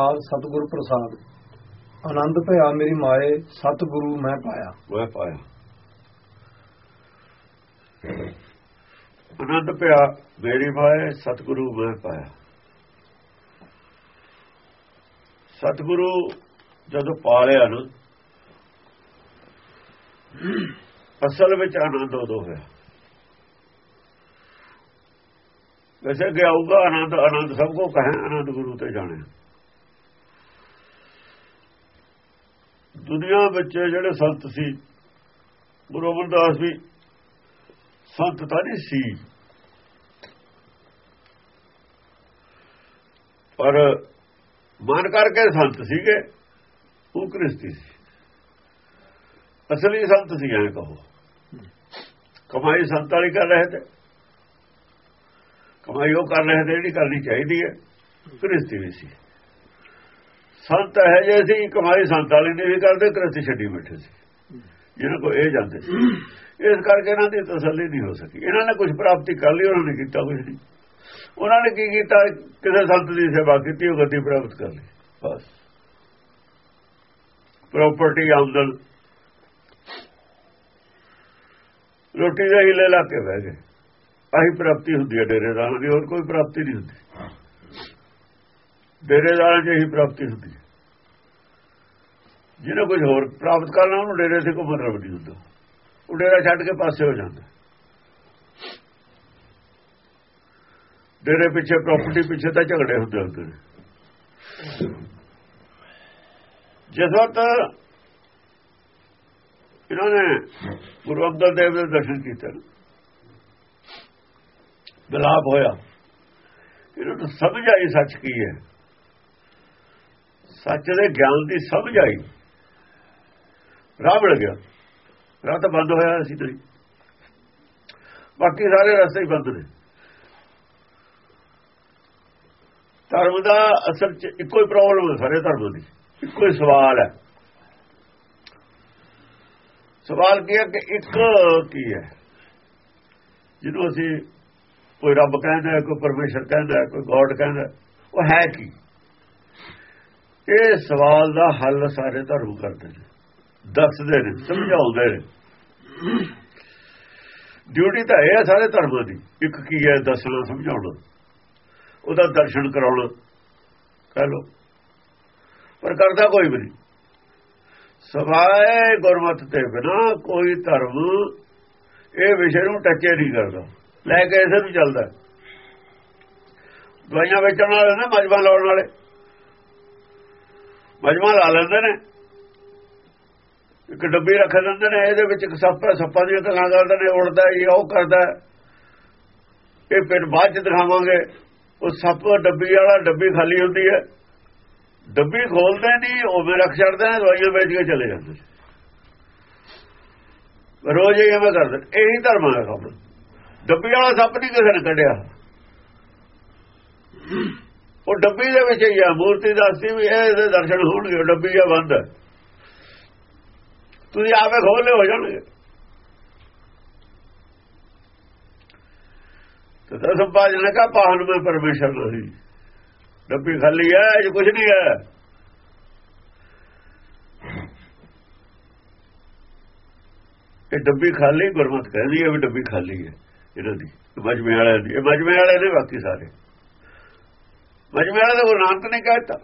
ਆਪ ਸਤਿਗੁਰ ਪ੍ਰਸਾਦ। ਆਨੰਦ ਭਇਆ ਮੇਰੀ ਮਾਏ ਸਤਿਗੁਰੂ ਮੈਂ ਪਾਇਆ। ਮੈਂ ਪਾਇਆ। ਆਨੰਦ ਪਿਆ ਮੇਰੀ ਮਾਏ ਸਤਿਗੁਰੂ ਮੈਂ ਪਾਇਆ। ਸਤਿਗੁਰੂ ਜਦੋਂ ਪਾਲਿਆ ਨਾ ਅਸਲ ਵਿੱਚ ਆਨੰਦ ਉਦੋਂ ਹੋਇਆ। ਵੈਸੇ ਗਿਆਊਗਾ ਆਨੰਦ ਆਨੰਦ ਸਭ ਕੋ ਕਹੇ ਆਨੰਦ ਗੁਰੂ ਤੇ ਜਾਣੇ। ਦੁਨੀਆ ਵਿੱਚ ਜਿਹੜੇ ਸੰਤ ਸੀ, ਗੁਰੂ ਅਮਰਦਾਸ ਵੀ ਸੰਤ ਤਾਂ ਨਹੀਂ ਸੀ। ਪਰ ਮਨ ਕਰਕੇ ਸੰਤ ਸੀਗੇ, ਉਹ ਕ੍ਰਿਸਤੀ ਸੀ। ਅਸਲੀ ਸੰਤ ਸੀ ਐ ਕਹੋ। ਕਮਾਈ ਸੰਤ ਵਾਲੀ ਕਰ ਰਹੇ ਤੇ, ਕਮਾਈ ਉਹ ਕਰ ਰਹੇ ਤੇ ਜਿਹੜੀ ਕਰਨੀ ਚਾਹੀਦੀ ਹੈ, ਕ੍ਰਿਸਤੀ ਵੀ ਸੀ। ਸੰਤ ਹੈ ਜੇ ਸੀ, ਕਮਾਈ ਸੰਤ ਵਾਲੀ ਨਹੀਂ ਵੀ ਕਰਦੇ ਕ੍ਰਿਸਤੀ ਛੱਡੀ ਬੈਠੇ ਸੀ। ਜਿਹਨਾਂ ਕੋ ਇਹ ਜਾਂਦੇ ਸੀ। ਇਸ ਕਰਕੇ ਇਹਨਾਂ ਦੀ ਤਸੱਲੀ ਨਹੀਂ ਹੋ ਸਕੀ। ਇਹਨਾਂ ਨੇ ਕੁਝ ਪ੍ਰਾਪਤੀ ਕਰ ਲਈ, ਉਹਨਾਂ ਨੇ ਕੀਤਾ ਕੁਝ ਨਹੀਂ। ਉਹਨਾਂ ਨੇ ਕੀ ਕੀਤਾ? ਕਿਸੇ ਸੰਤ ਦੀ ਸੇਵਾ ਕੀਤੀ, ਉਹ ਗੱਦੀ ਪ੍ਰਾਪਤ ਕਰ ਲਈ। ਬਸ। ਪ੍ਰਾਪਰਟੀ ਆਮਦਨ। ਰੋਟੀ ਦਾ ਹੀ ਲੈ ਲਾ ਕੇ ਬਹਿ ਗਏ। ਆਹੀ ਪ੍ਰਾਪਤੀ ਹੁੰਦੀ ਹੈ ਡੇਰੇਦਾਰਾਂ ਦੀ, ਹੋਰ ਕੋਈ ਪ੍ਰਾਪਤੀ ਨਹੀਂ ਹੁੰਦੀ। ਡੇਰੇਦਾਰਾਂ 'ਚ ਹੀ ਪ੍ਰਾਪਤੀ ਹੁੰਦੀ ਹੈ। ਜਿਹਨੇ ਕੁਝ ਹੋਰ ਪ੍ਰਾਪਤ ਕਰਨਾ, ਉਹਨੂੰ ਡੇਰੇ ਤੇ ਕੋਈ ਮਤਲਬ ਨਹੀਂ ਹੁੰਦਾ। ਉਹ ਡੇਰਾ ਛੱਡ ਕੇ ਪਾਸੇ ਹੋ ਜਾਂਦਾ ਡੇਰੇ ਪਿੱਛੇ ਪ੍ਰਾਪਰਟੀ ਪਿੱਛੇ ਤਾਂ ਝਗੜੇ ਹੁੰਦੇ ਹੁੰਦੇ ਨੇ। ਜਿਸ ਵਕਤ ਇਹਨਾਂ ਨੇ ਗੁਰੂ ਅੰਗਦ ਦੇਵ ਦੇ ਦਰਸ਼ਨ ਕੀਤੇ ਬਿਲਾਪ ਹੋਇਆ, ਇਹਨਾਂ ਨੂੰ ਸਮਝ ਆਈ ਸੱਚ ਕੀ ਹੈ। ਸੱਚ ਦੇ ਗਿਆਨ ਦੀ ਸਮਝ ਆਈ ਰਾਹ ਮਿਲ ਗਿਆ। ਰਾਹ ਤਾਂ ਬੰਦ ਹੋਇਆ ਸੀ ਤੁਸੀਂ ਬਾਕੀ ਸਾਰੇ ਰਸਤੇ ਹੀ ਬੰਦ ਨੇ। ਧਰਮ ਦਾ ਅਸਲ ਚ ਇੱਕੋ ਹੀ ਪ੍ਰੋਬਲਮ ਹੈ ਸਾਰੇ ਧਰਮ ਦੀ। ਇੱਕੋ ਹੀ ਸਵਾਲ ਹੈ। ਸਵਾਲ ਕੀ ਹੈ ਕਿ ਇੱਕ ਕੀ ਹੈ? ਜਿਹਨੂੰ ਅਸੀਂ ਕੋਈ ਰੱਬ ਕਹਿੰਦਾ ਕੋਈ ਪਰਮੇਸ਼ਰ ਕਹਿੰਦਾ ਕੋਈ ਗੋਡ ਕਹਿੰਦਾ ਉਹ ਹੈ ਕੀ? ਇਹ ਸਵਾਲ ਦਾ ਹੱਲ ਸਾਰੇ ਧਰਮ ਕਰਦੇ ਨੇ। ਦੱਸਦੇ ਨੇ, ਸਮਝਾਉਂਦੇ ਨੇ। ਡਿਊਟੀ ਤਾਂ ਇਹ ਹੈ ਸਾਰੇ ਧਰਮਾਂ ਦੀ। ਇੱਕ ਕੀ ਹੈ, ਦੱਸਣਾ, ਸਮਝਾਉਣਾ। ਉਹਦਾ ਦਰਸ਼ਨ ਕਰਾਉਣਾ। ਕਹ ਲੋ ਪਰ ਕਰਦਾ ਕੋਈ ਵੀ ਨਹੀਂ। ਸਵਾਏ ਗੁਰਮਤ ਤੇ ਬਿਨਾ ਕੋਈ ਧਰਮ ਇਹ ਵਿਸ਼ੇ ਨੂੰ ਟੱਚੇ ਨਹੀਂ ਕਰਦਾ। ਲੈ ਕੇ ਇਸੇ ਨੂੰ ਚੱਲਦਾ। ਦਵਾਈਆਂ ਵੇਚਣ ਵਾਲੇ ਨਾ ਮਜਮਾ ਲਾਉਣ ਵਾਲੇ। ਮਜਮਾ ਲਾ ਲੈਂਦੇ ਨੇ। ਇੱਕ ਡੱਬੀ ਰੱਖ ਦਿੰਦੇ ਨੇ, ਇਹਦੇ ਵਿੱਚ ਇੱਕ ਸੱਪ ਹੈ ਸੱਪਾਂ ਦੀਆਂ ਗੱਲਾਂ ਕਰਦੇ ਨੇ, ਉੜਦਾ ਇਹ ਉਹ ਕਰਦਾ ਇਹ ਫਿਰ ਬਾਅਦ ਚ ਦਿਖਾਵਾਂਗੇ। ਉਹ ਸੱਪ, ਡੱਬੀ ਵਾਲਾ, ਡੱਬੀ ਖਾਲੀ ਹੁੰਦੀ ਹੈ। ਡੱਬੀ ਖੋਲਦੇ ਨਹੀਂ ਉਵੇਂ ਰੱਖ ਛੱਡਦੇ ਨੇ ਦਵਾਈਆਂ ਵੇਚ ਕੇ ਚਲੇ ਜਾਂਦੇ ਰੋਜ਼ ਇਹ ਐਵੇਂ ਕਰਦੇ, ਇਹੀ ਧਰਮ ਹੈ ਕੰਮ ਡੱਬੀ ਵਾਲਾ ਸੱਪ ਨਹੀਂ ਕਿਸੇ ਨੇ ਕੱਢਿਆ। ਉਹ ਡੱਬੀ ਦੇ ਵਿੱਚ ਹੀ ਆ, ਮੂਰਤੀ ਦੱਸਦੀ ਵੀ ਇਹਦੇ ਦਰਸ਼ਨ ਹੋਣਗੇ ਡੱਬੀ ਆ ਬੰਦ। ਤੁਸੀਂ ਆਪੇ ਖੋਲੇ ਹੋ ਜਾਣਗੇ। ਤੇ ਦਸਮ ਪਾਜ ਨੇ ਪਾਹਨ ਮੈਂ ਪਰਮੇਸ਼ਰ ਨਹੀਂ। ਡੱਬੀ ਖਾਲੀ ਹੈ, ਇਹ ਕੁਝ ਨਹੀਂ ਹੈ। ਇਹ ਡੱਬੀ ਖਾਲੀ, ਗੁਰਮਤ ਕਹਿੰਦੀ ਹੈ ਵੀ ਡੱਬੀ ਖਾਲੀ ਹੈ, ਇਹਨਾਂ ਦੀ, ਮਜਮੇ ਵਾਲਿਆਂ ਦੀ। ਇਹ ਮਜਮੇ ਵਾਲੇ ਨੇ ਬਾਕੀ ਸਾਰੇ। ਮਜਮੇ ਵਾਲੇ ਤਾਂ ਗੁਰੂ ਨਾਨਕ ਨੇ ਕਹਿਤਾ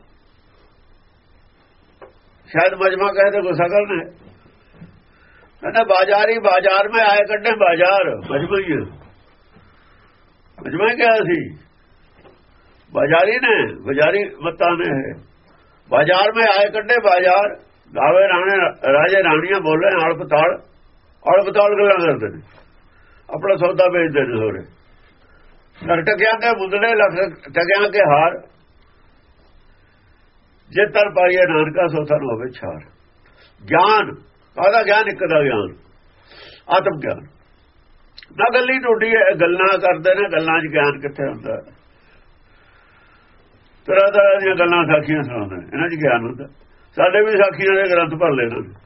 ਸ਼ਾਇਦ ਮਜਮਾ ਕਹੇ ਤਾਂ ਗੁੱਸਾ ਕਰਨਾ ਹੈ। ਕਹਿੰਦਾ, ਬਾਜ਼ਾਰੀ, ਬਾਜ਼ਾਰ में ਆਏ ਕੱਢੇ, ਬਾਜ਼ਾਰ ਮਜਮਈ ਮਜਮਾ ਕਿਹਾ ਸੀ। ਬਾਜ਼ਾਰੀ ਨੇ, ਬਾਜ਼ਾਰੀ ਮਤਾਂ ਨੇ ਬਾਜ਼ਾਰ में ਆਏ ਕੱਢੇ, ਬਾਜ਼ਾਰ ਗਾਵੇ ਰਾਣੇ, ਰਾਜੇ ਰਾਣੀਆਂ ਬੋਲੇ, ਆਲ ਪਤਾਲ ਆਲ ਪਤਾਲ ਗੱਲਾਂ ਕਰਦੇ ਨੇ। ਆਪਣਾ ਸੌਦਾ ਵੇਚਦੇ ਨੇ ਹੋਰੇ ਨਰ ਟਕਿਆਂ ਦੇ ਮੁੰਦਲੇ ਲਖ ਟਕਿਆਂ ਕੇ ਹਾਰ। ਜੇ ਤਰ ਪਾਈਏ ਨਾਨਕਾ, ਸੋ ਤਰ ਹੋਵੇ ਛਾਰ। ਗਿਆਨ, ਕਾਹਦਾ ਗਿਆਨ? ਇੱਕ ਦਾ ਗਿਆਨ। ਆਤਮ ਗਿਆਨ। ਨਾ ਗੱਲੀ ਟੁੱਟੀ ਹੈ ਗੱਲਾਂ ਕਰਦੇ ਨੇ, ਗੱਲਾਂ 'ਚ ਗਿਆਨ ਕਿੱਥੇ ਹੁੰਦਾ? ਤਰ੍ਹਾਂ ਤਰ੍ਹਾਂ ਦੀਆਂ ਗੱਲਾਂ ਸਾਖੀਆਂ ਸੁਣਾਉਂਦੇ ਇਹਨਾਂ 'ਚ ਗਿਆਨ ਹੁੰਦਾ। ਸਾਡੇ ਵੀ ਸਾਖੀਆਂ ਦੇ ਗ੍ਰੰਥ ਭਰ ਲੈਣਾ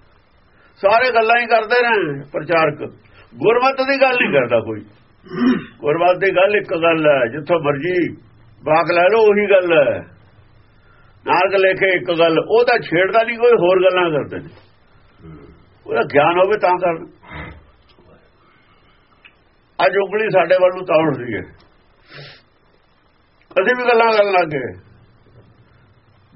ਸਾਰੇ ਗੱਲਾਂ ਹੀ ਕਰਦੇ ਨੇ, ਪ੍ਰਚਾਰਕ। ਗੁਰਮਤ ਦੀ ਗੱਲ ਨਹੀਂ ਕਰਦਾ ਕੋਈ। ਗੁਰਮਤ ਦੀ ਗੱਲ ਇੱਕ ਗੱਲ ਹੈ, ਜਿੱਥੋਂ ਮਰਜ਼ੀ ਬਾਕ ਲੈ ਲਓ, ਉਹੀ ਗੱਲ ਹੈ। ਨਾਰਕ ਲੈ ਕੇ ਇੱਕ ਗੱਲ, ਉਹ ਤਾਂ ਛੇੜਦਾ ਨਹੀਂ, ਕੋਈ ਹੋਰ ਗੱਲਾਂ ਕਰਦੇ ਨੇ। ਉਹਦਾ ਗਿਆਨ ਹੋਵੇ ਤਾਂ ਕਰ ਅੱਜ ਉਂਗਲੀ ਸਾਡੇ ਵੱਲ ਨੂੰ ਤਾਉੜਦੀ ਹੈ। ਅਸੀਂ ਵੀ ਗੱਲਾਂ ਕਰਨ ਲੱਗ ਗਏ।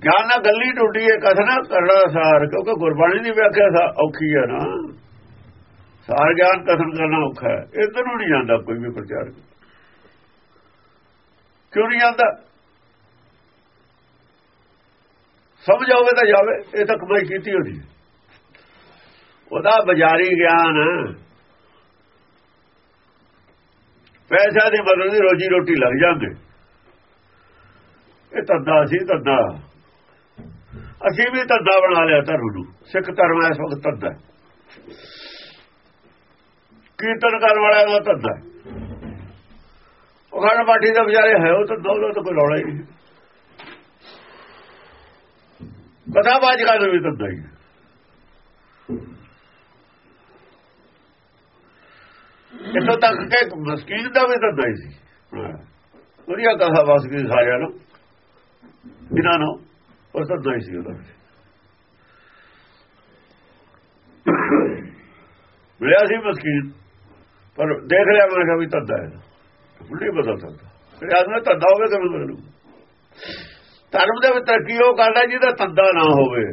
ਗਿਆਨ ਨਾਲ ਗੱਲੀ ਟੁੱਟੀ ਹੈ, ਕਥਨਾ ਕਰਨਾ ਸਾਰ, ਕਿਉਂਕਿ ਗੁਰਬਾਣੀ ਦੀ ਵਿਆਖਿਆ ਔਖੀ ਹੈ ਨਾ। ਸਾਰ ਗਿਆਨ ਕਥਨ ਕਰਨਾ ਔਖਾ ਹੈ। ਇਧਰ ਨੂੰ ਨਹੀਂ ਜਾਂਦਾ ਕੋਈ ਵੀ ਪ੍ਰਚਾਰ। ਕਿਉਂ ਨਹੀਂ ਜਾਂਦਾ? ਸਮਝ ਆਵੇ ਤਾਂ ਜਾਵੇ, ਇਹ ਤਾਂ ਕਮਾਈ ਕੀਤੀ ਹੋਦੀ ਉਹਦਾ ਬਾਜ਼ਾਰੀ ਗਿਆਨ ਪੈਸਾ ਦੀ ਮਦਦ ਦੀ ਰੋਜੀ ਰੋਟੀ ਲੱਗ ਜਾਂਦੇ। ਇਹ ਤੱਦਾ ਸੀ ਤੱਦਾ ਅਸੀਂ ਵੀ ਤੱਦਾ ਬਣਾ ਲਿਆ ਧਰਮ ਨੂੰ। ਸਿੱਖ ਧਰਮ ਇਸ ਵਕਤ ਤੱਦਾ ਕੀਰਤਨ ਕਰਨ ਵਾਲਿਆਂ ਦਾ ਧੰਦਾ ਉਹ ਖਾਣ ਪਾਠੀ ਦਾ ਵਿਚਾਰੇ ਹੈ, ਉਹ ਤਾਂ ਦੋਲੋ ਤਾਂ ਕੋਈ ਰੌਲਾ ਹੀ ਨਹੀਂ। ਕਥਾ ਬਾਜ ਕਾ ਵੀ ਧੰਦਾ ਹੀ ਇੱਥੋਂ ਤੱਕ ਕਿ ਮਸਕੀਨ ਦਾ ਵੀ ਧੰਦਾ ਹੀ ਸੀ। ਵਧੀਆ ਕਹਾ ਬਸ ਕੇ ਸਾਰਿਆਂ ਨੂੰ। ਇਹਨਾਂ ਨੂੰ ਉਹ ਧੰਦਾ ਹੀ ਸੀ ਉਹਦਾ ਮਿਲਿਆ ਸੀ ਮਸਕੀਨ। ਪਰ ਦੇਖ ਲਿਆ ਮੈਂ ਕਿਹਾ ਵੀ ਤੱਦਾ ਹੈ। ਨਹੀਂ ਬਦਲ ਸਕਦਾ ਫਿਰ ਆਦਮੀ ਤੱਦਾ ਹੋਵੇ ਕਿਵੇਂ ਬਦਲੂ ਧਰਮ ਦੇ ਵਿੱਚ ਤਰੱਕੀ ਉਹ ਕਰਦਾ ਜਿਹਦਾ ਧੰਦਾ ਨਾ ਹੋਵੇ।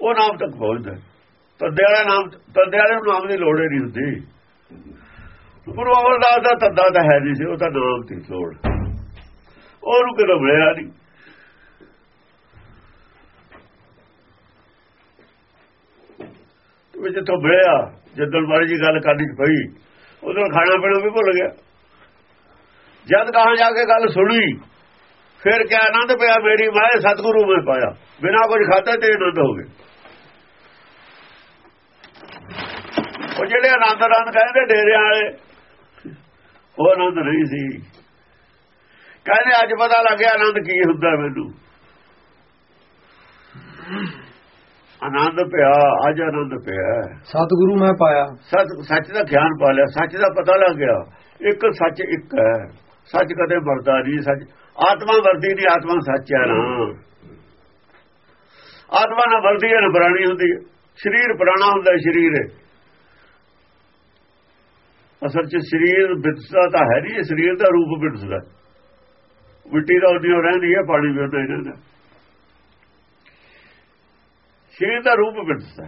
ਉਹ ਨਾਮ ਤੱਕ ਪਹੁੰਚਦਾ ਧੰਦੇ ਵਾਲਾ ਨਾਮ ਧੰਦੇ ਵਾਲੇ ਨੂੰ ਨਾਮ ਦੀ ਲੋੜ ਹੀ ਨਹੀਂ ਹੁੰਦੀ। ਗੁਰੂ ਅਮਰਦਾਸ ਦਾ ਧੰਦਾ ਤਾਂ ਹੈ ਨਹੀਂ ਸੀ, ਉਹ ਤਾਂ ਨਾਮ ਦੀ ਲੋੜ। ਉਹਨੂੰ ਕਿਦੋਂ ਮਿਲਿਆ ਨਹੀਂ। ਵਿੱਚ ਤੋਂ ਮਿਲਿਆ ਜਦੋਂ ਮਾਰੀ ਜੀ ਗੱਲ ਕਰਨੀ ਪਈ, ਉਦੋਂ ਖਾਣਾ ਪੀਣਾ ਵੀ ਭੁੱਲ ਗਿਆ। ਜਦ ਕਹਾਂ ਜਾ ਕੇ ਗੱਲ ਸੁਣੀ, ਫਿਰ ਕਿਆ ਆਨੰਦ ਪਿਆ, ਮੇਰੀ ਮਾਏ ਸਤਿਗੁਰੂ ਮੈਂ ਪਾਇਆ। ਬਿਨਾ ਕੁਝ ਖਾਤੇ ਤੇ ਆਨੰਦ ਹੋ ਗਏ ਉਹ ਜਿਹੜੇ ਆਨੰਦ ਆਨੰਦ ਕਹਿੰਦੇ ਡੇਰਿਆਂ ਵਾਲੇ, ਉਹ ਆਨੰਦ ਨਹੀਂ ਸੀ। ਕਹਿੰਦੇ ਅੱਜ ਪਤਾ ਲੱਗਿਆ ਆਨੰਦ ਕੀ ਹੁੰਦਾ ਮੈਨੂੰ। ਆਨੰਦ ਪਿਆ ਅੱਜ ਆਨੰਦ ਪਿਆ। ਸਤਿਗੁਰੂ ਮੈਂ ਪਾਇਆ। ਸੱਚ ਸੱਚ ਦਾ ਗਿਆਨ ਪਾ ਲਿਆ ਸੱਚ ਦਾ ਪਤਾ ਲੱਗ ਗਿਆ। ਇੱਕ ਸੱਚ ਇੱਕ ਹੈ। ਸੱਚ ਕਦੇ ਮਰਦਾ ਨਹੀਂ ਸੱਚ ਆਤਮਾ ਵਰਦੀ ਨਹੀਂ ਆਤਮਾ ਸੱਚ ਹੈ ਨਾ। ਆਤਮਾ ਨਾ ਵਰਦੀ ਹੈ ਨਾ ਪੁਰਾਣੀ ਹੁੰਦੀ ਹੈ। ਸਰੀਰ ਪੁਰਾਣਾ ਹੁੰਦਾ ਸਰੀਰ। ਹੈ ਅਸਲ 'ਚ ਸਰੀਰ ਬਿਰਸਦਾ ਤਾਂ ਹੈ ਨਹੀਂ ਸਰੀਰ ਦਾ ਰੂਪ ਬਿਰਸਦਾ ਮਿੱਟੀ ਦਾ ਉਹਦੀ ਰਹਿੰਦੀ ਹੈ ਪਾਣੀ ਵੀ ਉਹਦਾ ਰਹਿੰਦਾ ਸਰੀਰ ਦਾ ਰੂਪ ਬਿਰਸਦਾ